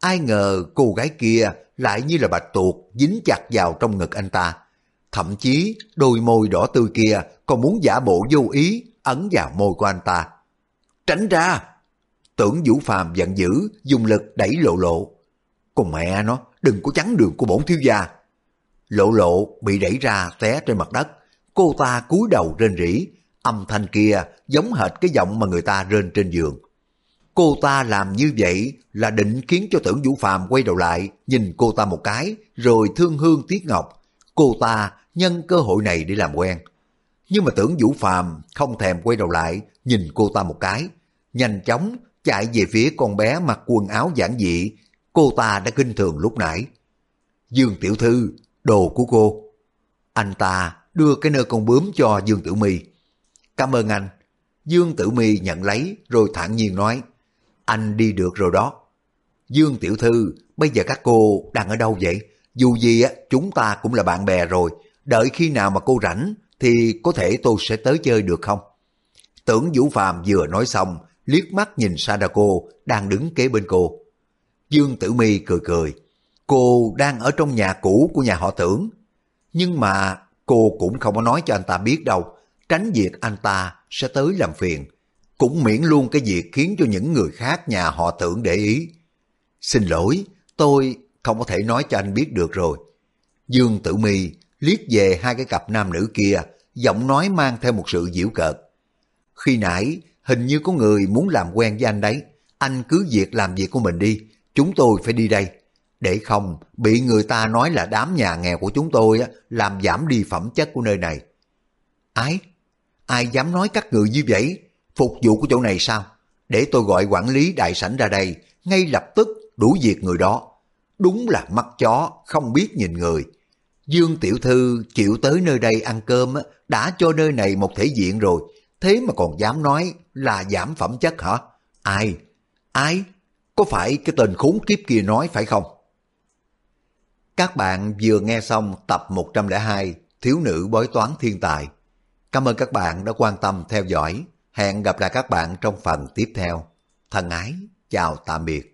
A: Ai ngờ cô gái kia lại như là bạch tuộc dính chặt vào trong ngực anh ta. Thậm chí đôi môi đỏ tươi kia còn muốn giả bộ vô ý ấn vào môi của anh ta. Tránh ra! Tưởng Vũ Phàm giận dữ, dùng lực đẩy lộ lộ. Con mẹ nó, đừng có chắn đường của bổn thiếu gia. Lộ lộ bị đẩy ra té trên mặt đất. Cô ta cúi đầu rên rỉ, âm thanh kia giống hệt cái giọng mà người ta rên trên giường. Cô ta làm như vậy là định khiến cho tưởng Vũ Phàm quay đầu lại, nhìn cô ta một cái, rồi thương hương tiếc ngọc. Cô ta nhân cơ hội này để làm quen. Nhưng mà tưởng Vũ Phàm không thèm quay đầu lại, nhìn cô ta một cái. Nhanh chóng chạy về phía con bé mặc quần áo giản dị, cô ta đã kinh thường lúc nãy. Dương Tiểu Thư, đồ của cô. Anh ta đưa cái nơ con bướm cho Dương Tử My. Cảm ơn anh. Dương Tử My nhận lấy rồi thản nhiên nói, anh đi được rồi đó. Dương Tiểu Thư, bây giờ các cô đang ở đâu vậy? Dù gì á, chúng ta cũng là bạn bè rồi, đợi khi nào mà cô rảnh thì có thể tôi sẽ tới chơi được không? Tưởng Vũ Phàm vừa nói xong, liếc mắt nhìn Sadako đang đứng kế bên cô. Dương Tử Mi cười cười, cô đang ở trong nhà cũ của nhà họ tưởng. Nhưng mà cô cũng không có nói cho anh ta biết đâu, tránh việc anh ta sẽ tới làm phiền. Cũng miễn luôn cái việc khiến cho những người khác nhà họ tưởng để ý. Xin lỗi, tôi không có thể nói cho anh biết được rồi. Dương Tử Mi liếc về hai cái cặp nam nữ kia, giọng nói mang theo một sự giễu cợt. Khi nãy, hình như có người muốn làm quen với anh đấy. Anh cứ việc làm việc của mình đi, chúng tôi phải đi đây. Để không, bị người ta nói là đám nhà nghèo của chúng tôi làm giảm đi phẩm chất của nơi này. Ái, ai dám nói các người như vậy? Phục vụ của chỗ này sao? Để tôi gọi quản lý đại sảnh ra đây, ngay lập tức đuổi việc người đó. Đúng là mắt chó, không biết nhìn người. Dương Tiểu Thư chịu tới nơi đây ăn cơm đã cho nơi này một thể diện rồi, thế mà còn dám nói là giảm phẩm chất hả? Ai? Ai? Có phải cái tên khốn kiếp kia nói phải không? Các bạn vừa nghe xong tập 102 Thiếu nữ bói toán thiên tài. Cảm ơn các bạn đã quan tâm theo dõi. Hẹn gặp lại các bạn trong phần tiếp theo. Thân ái, chào tạm biệt.